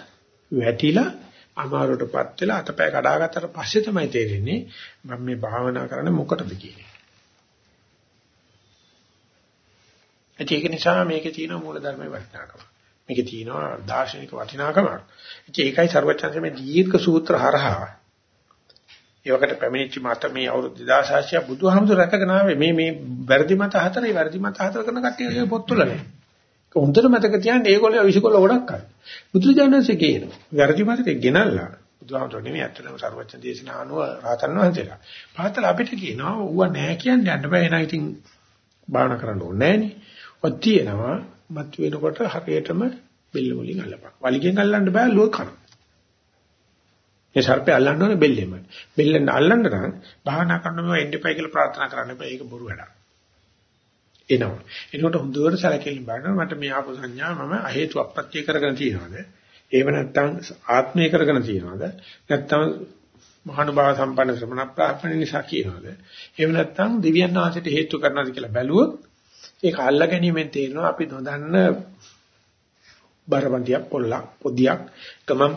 වැටිලා අමාරුවටපත් වෙලා අතපය කඩාගත්තට පස්සේ තමයි තේරෙන්නේ මම මේ භාවනා කරන්නේ මොකටද කියන්නේ. ඒක නිසා මේකේ තියෙන මූලධර්මයේ වටිනාකම. මේකේ තියෙන දාර්ශනික වටිනාකම. ඒකයි ਸਰවචන්සේ මේ දීර්ඝ සූත්‍ර හරහා ඒවකට පැමිණිච්ච මත මේ අවුරුදු 2600 බුදුහාමුදුර රැකගෙන ආවේ මේ මේ වැරදි මත හතරයි වැරදි මත හතර කරන කට්ටියගේ පොත්වල නෑ. හොඳට මතක තියාගන්න ඒගොල්ලෝ විශ්කොල්ල ගොඩක් කරා. බුදුජානකසේ කියනවා. වැරදි මතකේ ගෙනල්ලා බුදුහාමුදුරනේ නෙමෙයි ඇත්තටම සර්වඥ දේශනා අනුව රහතන් වහන්සේලා. පහතල අපිට කියනවා ඌව නෑ කියන්නේ යන්න බෑ එනා ඉතින් බාහන කරන්න ඕනේ නෑනේ. ඔය තියෙනවා මත් වෙනකොට හරියටම බෙල්ල වලින් අල්ලපන්. වලිගෙන් අල්ලන්න බෑ ලුව කන. ඒ සර්පය අල්ලන්න ඕනේ බෙල්ලෙම. බෙල්ලෙන් අල්ලන්න නම් භාවනා කරනම එන්නපයි කියලා ප්‍රාර්ථනා කරන්න එපා. ඒක බොරු වැඩක්. එනවා. එනකොට හොඳට සැලකිලි බලනවා මට මේ ආපු සංඥා මම අහේතු අප්‍රත්‍ය කරගෙන තියනවාද? ඒව නැත්තම් ආත්මය කරගෙන තියනවාද? නැත්තම් මහානුභාව සම්පන්න ශ්‍රමණ ප්‍රාප්තන නිසා කියනවාද? එහෙම නැත්තම් දිව්‍යන් වහන්සේට හේතු කරනවාද කියලා බැලුවොත් ඒක අල්ලා ගැනීමෙන් තේරෙනවා අපි නොදන්න බරබන්දියක් පොල්ලක් පොදියක් ගමන්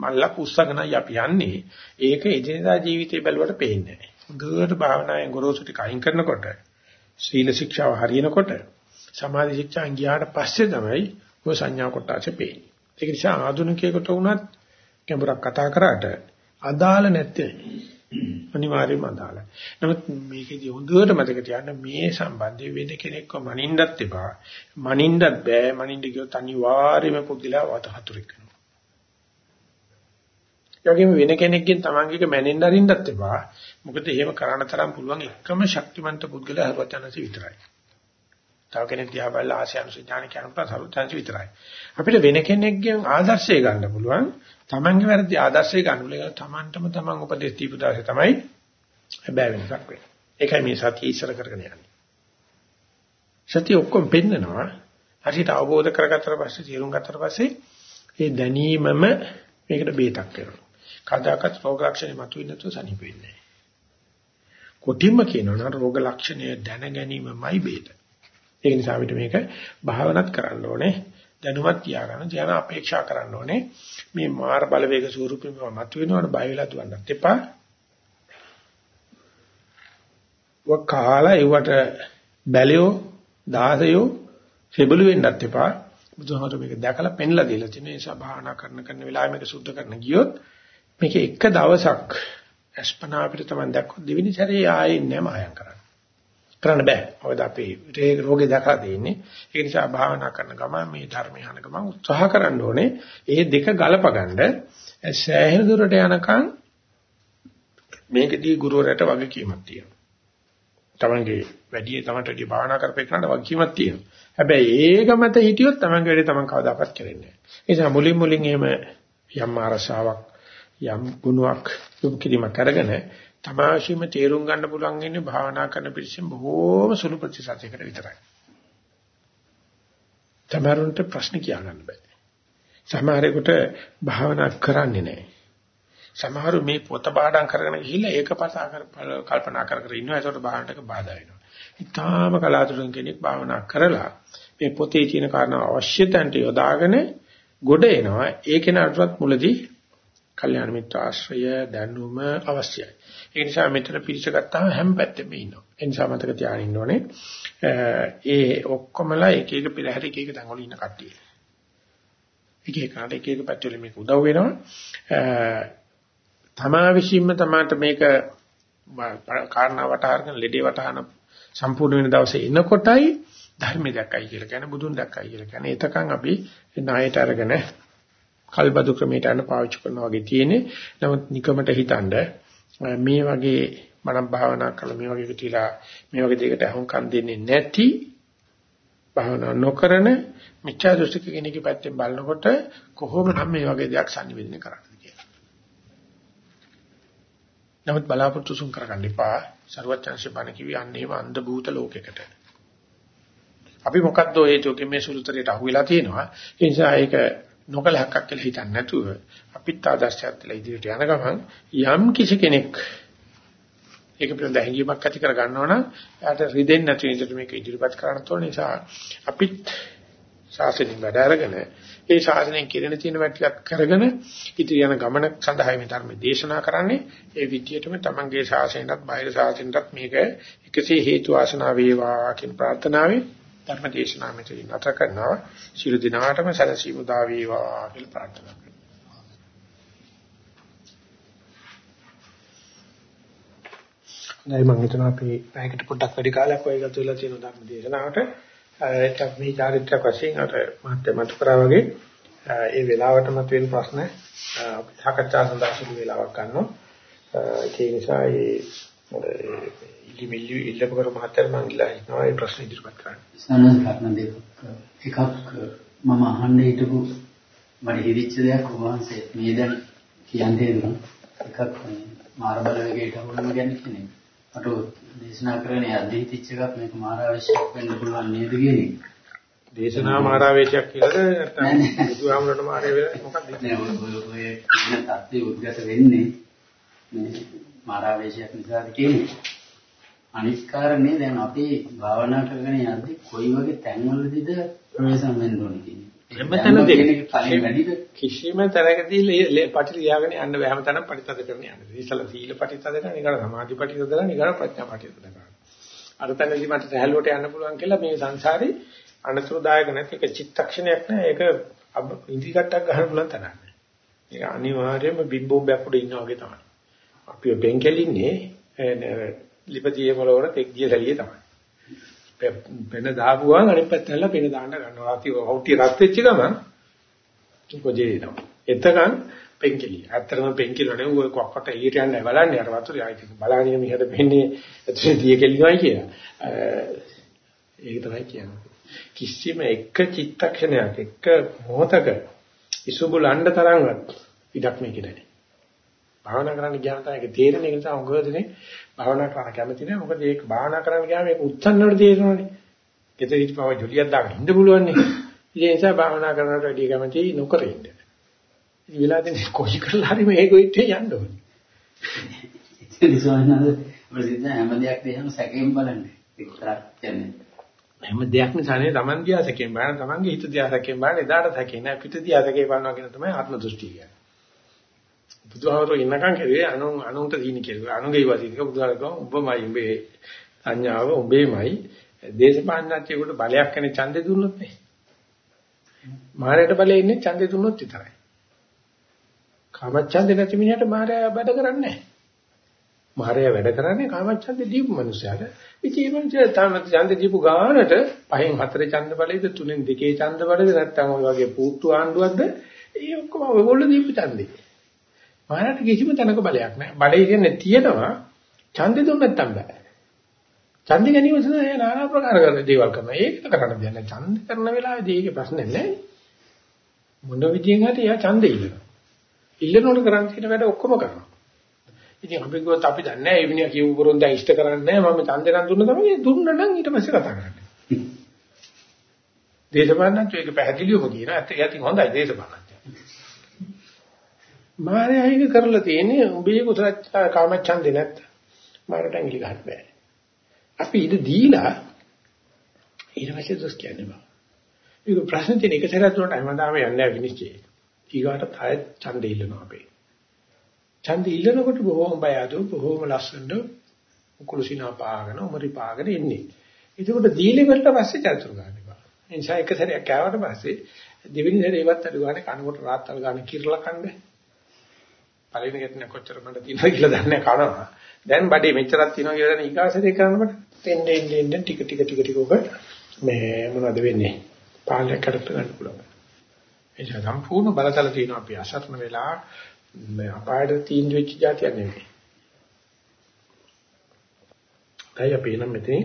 මල්ලක් උස්සගෙන අපි යන්නේ ඒක එදිනදා ජීවිතේ බැලුවට පේන්නේ නැහැ. හොඳට භාවනාවෙන් ගොරෝසු ටික අයින් කරනකොට සීල ශික්ෂාව හරියනකොට සමාධි ශික්ෂාන් ගියාට පස්සේ තමයි ඔය සංඥා කොටස පේන්නේ. ඒක නිසා ආධුනිකයෙකුට වුණත් ගැඹුරක් කතා කරාට අදාළ නැත්තේ අනිවාර්යයෙන්ම අදාළයි. නමුත් මේකේදී හොඳට මතක තියාගන්න මේ සම්බන්ධය වෙන කෙනෙක්ව මනින්නත් එපා. මනින්නත් බෑ. මනින්න ගියොත් අනිවාර්යයෙන්ම පුදුලා වත් හතුරෙක් වෙනවා. යෝගෙම වෙන කෙනෙක්ගෙන් තමන්ගේක මැනෙන්න අරින්නත් එපා. මොකද එහෙම කරන්න තරම් පුළුවන් එකම ශක්තිමන්ත පුද්ගලයා හරවචනසි විතරයි. තව කෙනෙක් දිහා බලලා ආශයන්සු ඥාන කියනකොට සරුවචනසි විතරයි. අපිට වෙන කෙනෙක්ගෙන් ආදර්ශය ගන්න පුළුවන්. තමන්ගේ වැරදි ආදර්ශය ගන්න පුළුවන්. තමන්ටම තමන් උපදෙස් දීපු දාසේ තමයි හැබැයි වෙනසක් වෙන්නේ. ඒකයි මේ සතිය ඉස්සර කරගෙන යන්නේ. සතිය ඔක්කොම පෙන්නනවා. හරියට අවබෝධ කරගත්තට පස්සේ තේරුම් ගත්තට පස්සේ ඒ දැනීමම මේකට බේතක් කරනවා. කදාකත් රෝග ලක්ෂණ මතුවෙන්නේ නැතුව සනීප වෙන්නේ නැහැ. කොටින්ම කියනවා නම් රෝග ලක්ෂණය දැන ගැනීමමයි බේත. ඒ නිසා අපිට මේක භාවනාත් කරන්න ඕනේ. දැනුවත් තියාගන්න තියන අපේක්ෂා කරන්න ඕනේ. මේ මාර බලවේග ස්වරූපෙම මතුවෙනවට බය වෙලා දුවන්නත් එපා. වකාලා ඒවට බැලියෝ දාසයෝ සෙබළු වෙන්නත් එපා. බුදුහාමර මේක දැකලා පෙන්ලා දීලා තියෙන නිසා භාවනා කරන කරන වෙලාවෙ මේක සුද්ධ කරන ගියොත් මේක එක දවසක් අස්පනා අපිට තමයි දැක්කොත් දෙවෙනි සැරේ ආයේ නෑම අයන් කරන්න. කරන්න බෑ. මොකද අපි රෝගේ දැකලා තියෙන්නේ. ඒ නිසා භාවනා කරන ගමන් මේ ධර්මය අහන ගමන් උත්සාහ කරන්න ඕනේ. ඒ දෙක ගලපගන්න සෑහෙන දුරට යනකම් මේකදී ගුරුවරයාට වගකීමක් තියෙනවා. තමන්ගේ වැඩි තමන්ට වැඩි භාවනා කරපේකනට වගකීමක් තියෙනවා. හැබැයි ඒක මත හිටියොත් තමන්ගේ වැඩි තමන් කවදාකවත් කරන්නේ නැහැ. ඒ නිසා මුලින් මුලින් එහෙම යම් අරසාවක් යම් ගුණයක් යොමු කිරීමක් අරගෙන තමාශීම තේරුම් ගන්න පුළුවන් ඉන්නේ භාවනා කරන පිළිසෙන් බොහෝම සුළු ප්‍රතිශතයකට විතරයි. තමරුන්ට ප්‍රශ්න කියා ගන්න බෑ. සමහරෙකුට භාවනා කරන්නේ නැහැ. සමහරු මේ පොත පාඩම් කරගෙන ගිහිල්ලා ඒකපතා කර කල්පනා කර කර ඉන්නවා ඒකට භාවනටක බාධා වෙනවා. ඊටාම කලාතුරකින් කෙනෙක් භාවනා කරලා මේ පොතේ තියෙන කාරණා අවශ්‍ය තැනට යොදාගෙන ගොඩ එනවා. ඒක නටවත් මුලදී කල්යාණ මිත්‍ර ආශ්‍රය දැනුම අවශ්‍යයි. ඒ නිසා මෙතන පිළිස ගත්තාම හැම පැත්තෙම ඉන්නවා. ඒ නිසා මතක තියාගන්න ඉන්න ඕනේ. ඒ ඔක්කොමලා එක එක පෙරහැර එක එක තැන් වල ඉන්න කට්ටිය. එක එක කාට එක එක පැත්තවල මේක උදව් වෙනවා. තමා විශ්ීම තමාට මේක කාරණා වටහාගෙන ලෙඩේ වටහාන සම්පූර්ණ වෙන දවසේ එනකොටයි ධර්මය දැක්කයි කියලා කියන්නේ බුදුන් දැක්කයි කියලා කියන්නේ. එතකන් අපි ණයට අරගෙන කල්බදු ක්‍රමයට යන පාවිච්චි කරනවා වගේ තියෙන්නේ. නමුත් නිකමට හිතනද මේ වගේ මනම් භාවනා කළා මේ වගේ පිටිලා මේ වගේ දෙයකට අහුම්කම් දෙන්නේ නැති භාවනා නොකරන මිච්ඡා දෘෂ්ටික කෙනෙක්ගේ පැත්තෙන් බලනකොට කොහොමනම් මේ වගේ දෙයක් sannivedana කරන්නේ කියලා. නමුත් බලාපොරොත්තු සුන් කරගන්න එපා. ਸਰවඥාන්සේ බණ කිව්වේ අන්නේම අන්ධ භූත ලෝකයකට. අපි මොකද්ද හේතුවකින් මේ සුළුතරයට අහුවෙලා තියෙනවා. ඒ නිසා ඒක නොකලහක්ක් කියලා හිතන්නේ නැතුව අපිත් ආදර්ශයක් කියලා ඉදිරියට යන ගමන් යම් කිසි කෙනෙක් ඒක පිළිබඳ හැඟීමක් ඇති කර ගන්නවා නම් එයාට රිදෙන්නේ නැති විදිහට මේක ඉදිරිපත් කරන්න තෝරන නිසා අපිත් ශාසනයෙන් වැඩ අරගෙන ඒ ශාසනයෙන් කිරෙන තියෙන වැටියක් කරගෙන ඉදිරි යන ගමන සඳහා මේ ධර්ම දේශනා කරන්නේ ඒ විදිහටම තමන්ගේ ශාසනයටත් බාහිර ශාසනයටත් මේක එකසේ හේතු ආසනාව වේවා කියන ප්‍රාර්ථනාවෙන් ධර්ම දේශනාව මෙතන නැත කරනවා. ශිරු දිනාටම සැලසීම දා වේවා කියලා ප්‍රාර්ථනා කරනවා. දැන් මම හිතනවා අපි පැයකට පොඩ්ඩක් වැඩි කාලයක් ඔය ගත වෙලා තියෙන ධර්ම දේශනාවට ඒක මේ චාරිත්‍රාක් වශයෙන් අර මහත්ය මත කරා වගේ ඒ වෙලාවට මත වෙන ප්‍රශ්න අපි සාකච්ඡා සඳහා සුළු වෙලාවක් ගන්නවා. ඒ නිසා ඒ ඉලිමිලි ඉල්ලපකර මහත්තයා මම ඉල්ලා හිටනවා ඒ ප්‍රශ්න ඉදිරිපත් කරන්න. සනහන දෙක එකක් මම අහන්න හිටපු මට හිරිච්ච දෙයක් වහන්සේ මේ දැන් කියන්නේ දුන්නා. එකක් මාර බලවේගයට වුණම ගැන කියන්නේ. මට දේශනා කරන්නේ අධිහිතිච්ච එකක් මේක මාර අවශ්‍යයක් වෙන්න පුළුවන් නේද කියන එක. දේශනා මාරාවේශයක් කියලාද නැත්නම් බුදුහාමරණ මාරේ වෙලා මොකක්ද? නෑ ඔය ඔය කියන தත්ත්වය උද්ගත වෙන්නේ මේ මාරාවේශයක් නිසාද කියන්නේ. අනිත් කාරණේ දැන් අපි භාවනා කරගෙන යද්දී කොයි වගේ තැන්වලදීද ප්‍රවේශම් වෙන්න ඕනේ කියන්නේ. හැමතැනදී කිසිම තැනකදී පටි ලියාගෙන යන්න බෑ හැමතැනම පටිතද කරන යන්නේ. ඉතල සීල පටිතද කරන, ඊගල සමාධි පටිතද කරන, ඊගල ප්‍රඥා පටිතද කරන. අර තැනදී මට සහැල්ලුවට යන්න පුළුවන් කියලා මේ සංසාරේ අනතුරුදායක නැති එක චිත්තක්ෂණයක් නෑ. ඒක ඉන්ද්‍රියටක් ගන්න පුළුවන් තරක් නෑ. ඒක අනිවාර්යයෙන්ම බිම්බෝම්බයක් උඩ ඉන්නා වගේ තමයි. අපි බෙන්කෙලින්නේ ලිපතියේ මොලවර තෙක් ගිය සැලියේ තමයි. පෙන දාපුවාම අනිත් පැත්තට පෙන දාන්න ගන්නවා. රාති හොට්ටිය රත් වෙච්ච ගමන් කොජේ එනවා. එතකන් පෙන්කෙලිය. ඇත්තටම පෙන්කෙලනේ ඌ කොක්කට ඊට යන්නේ බලන්නේ අර වතුරේ ආයිත් බලන්නේ මිහට වෙන්නේ ඇතුලේ දිය කෙලිනවයි කියලා. ඒක තමයි කියන්නේ. කිසිම එක චිත්තක්ෂණයක් එක මොහතක ඉසුබුලණ්ඩ තරම්වත් ඉඩක් මේකේ නැහැ. භාවනා කරන්න ගියාම තමයි ඒක තේරෙන්නේ ඒ නිසා උගදනේ භාවනා කරන්න කැමති නැහැ. මොකද ඒක භාවනා කරන්න ගියාම ඒක උත්සන්නවල තේරෙනවනේ. ගෙදර හිටපව ජොලියක් දාගෙන ඉන්න පුළුවන් නේ. ඒ නිසා භාවනා කරනකොට වැඩි කැමති නොකර ඉන්න. ඉතින් වෙලාවෙදී කොහි කරලා හරි මේක වෙච්ච යන්න ඕනේ. ඉතින් සෝනනද ප්‍රසිද්ධ හැම දෙයක් දෙහම සැකයෙන් බලන්නේ. එක්තරා කියන්නේ. හැම දෙයක් නිසානේ Taman දිහා සැකයෙන් බලන Tamanගේ හිත දිහා සැකයෙන් බලන එදාට සැකේ නෑ පිට දිහා සැකේ බලනවා කියන තමයි ආත්ම දෘෂ්ටිය කියන්නේ. බුදුහාමරෝ ඉන්නකම් කෙරුවේ අනුන් අනුන්ට දීනි කියලා. අනුන්ගේ වාසික බුදුහාමරෝ උඹමයි උඹේ සංඥාව උඹේමයි. දේශපාලනඥයෙකුට බලයක් කෙනේ ඡන්දේ දුන්නොත් නේ. මාරයට බලේ ඉන්නේ ඡන්දේ දුන්නොත් විතරයි. කාමච්ඡන්දේ නැති මිනිහට මාරය වැඩ කරන්නේ නැහැ. මාරය වැඩ කරන්නේ කාමච්ඡන්දේ දීපු මනුස්සයාට. ඉතින් මේ මනුස්සයා තාම ඡන්දේ දීපු ගානට පහෙන් හතරේ ඡන්ද බලයිද තුනෙන් දෙකේ ඡන්ද බලයිද නැත්නම් ඔය වගේ පූට්ටු ආණ්ඩුවක්ද? ඒ ඔක්කොම ඔයගොල්ලෝ දීපු ඡන්දේ. මානට කිසිම තැනක බලයක් නැහැ. බඩේ කියන්නේ තියෙනවා ඡන්දෙ දුන්න නැත්තම් බෑ. ඡන්දෙ ගැනීම සඳහා নানা ප්‍රකාර දේවල් කරනවා. ඒක කරන්න දෙයක් නැහැ. ඡන්දෙ කරන වෙලාවේදී ඒකේ ප්‍රශ්නේ නැහැ. මොන විදියෙන් හරි එයා ඡන්දෙ ඉල්ලනවා. ඉල්ලනකොට කරන් තියෙන වැඩ ඔක්කොම කරනවා. ඉතින් අපි ගියොත් අපි දන්නේ නැහැ ඒ විනිය කියු කරුන් දැන් ඉෂ්ට කරන්නේ නැහැ. මම ඡන්දෙ නම් දුන්න තමයි දුන්න නම් ඊට පස්සේ කතා කරන්නේ. දේශපාලනඥයෝ ඒක පැහැදිලිවම කියනවා. ඇත්ත යතින් හොඳයි දේශපාලන. මාරයා ඒක කරලා තියෙන්නේ උඹේ කුසල කාමච්ඡන්දේ නැත්ත. මාරට ඇඟිලි ගන්න බෑ. අපි ඉඳ දීලා ඊට පස්සේ දොස් කියන්නේ බා. ඒක ප්‍රශ්න තියෙන එක සැරයක් දුන්නට හැමදාම යන්නේ නැහැ විනිශ්චය. ඊගාට තාය ඡන්දෙ ඉල්ලනවා අපේ. ඡන්දෙ ඉල්ලනකොට බොහොම බය අදෝ බොහොම ලස්සනට කුකුලසිනා පාගෙන උමරි පාගෙන ඉන්නේ. ඒකෝට දීලි වලට පස්සේ චතුරු ගන්න බා. ඒ නිසා එක සැරයක් කෑවට පස්සේ දෙවෙනි සැරේ ඉවත් අඩු ගන්න කනකොට රාත්තල් ගන්න කිරලා කන්නේ. පළවෙනි ගැටෙන කොච්චර මඩ තියෙනවද කියලා දන්නේ කනවා. දැන් බඩේ මෙච්චරක් තියෙනවා කියලා දැන් ඊගාසරේ කරනකොට එන්නේ එන්නේ එන්නේ ටික ටික ටික ටික ඔබ මේ මොනවද වෙන්නේ? පාලනය කරත් ගන්න පුළුවන්. ඒ සම්පූර්ණ බලතල තියෙනවා අපි අසරණ වෙලා මේ අපායට තීන්දුව වෙච්ච જાතියක් නෙවෙයි. දැන් අපි නම් මෙතන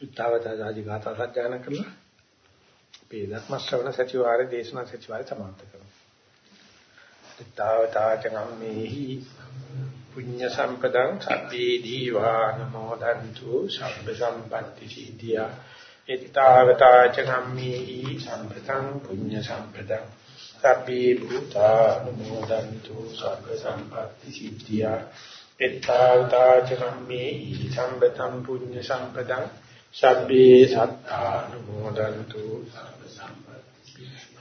උත්තාවතාජාජි ගාථා සජ්ජායනා කරලා අපේ ශ්‍රවණ සතිවාරයේ දේශනා සතිවාරය සමාප්ත කරනවා. තාවතාචනම්මේහි පුඤ්ඤ සම්පදං සබ්බේ දීවානමෝදන්තු සබ්බ සම්පatti සිද්ධියා. ඊතාවතාචනම්මේහි සම්පතං පුඤ්ඤ සම්පදං සබ්බේ භූතානුමෝදන්තු සබ්බ සම්පatti සිද්ධියා. ඊතාවතාචනම්මේහි සම්පතං පුඤ්ඤ සම්පදං සබ්බේ සත්තානුමෝදන්තු සබ්බ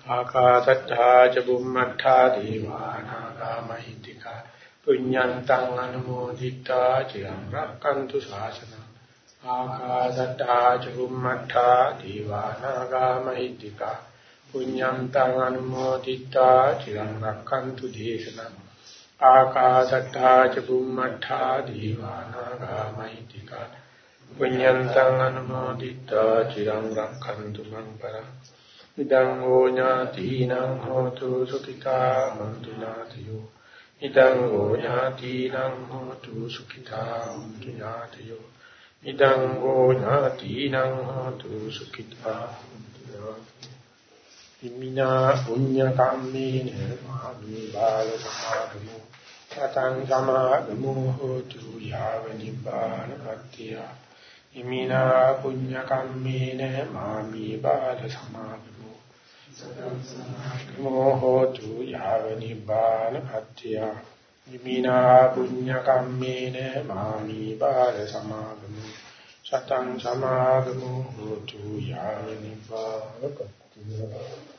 ආකාශත්තා ච බුම්මත්තා දීවානාගා මහිත්‍තික පුඤ්ඤන්තං අනුමෝදිතා චිරං රක්칸තු ශාසනං. ආකාශත්තා ච බුම්මත්තා දීවානාගා මහිත්‍තික පුඤ්ඤන්තං අනුමෝදිතා චිරං රක්칸තු දේශනං. ආකාශත්තා ච බුම්මත්තා දීවානාගා මහිත්‍තික පුඤ්ඤන්තං අනුමෝදිතා චිරං රක්칸තු මං පරං. ඉදං ෝ ඥාතිනං හෝතු සුඛිතා හොන්තු ඥාතියෝ ඉදං ෝ ඥාතිනං හෝතු සුඛිතා හොන්තු ඥාතියෝ ඉදං ෝ ඥාතිනං හෝතු සුඛිතා හොන්තු ඥාතියෝ ඉමිනා පුඤ්ඤ කම්මේන මාමි බාල සමාගමෝ සතං සමාගමෝ හෝතු යාව නිපාන පත්‍තිය ඉමිනා පුඤ්ඤ කම්මේන මාමි බාල සමාගමෝ. සතං සමාගමෝ හෝතු යාව නිපාන පත්‍තිය ඉමිනා පුඤ්ඤ කම්මේන මාමි බාල සමාගමෝ. සතං සමාගමෝ. හෝතු යාව නිපාන පත්‍තිය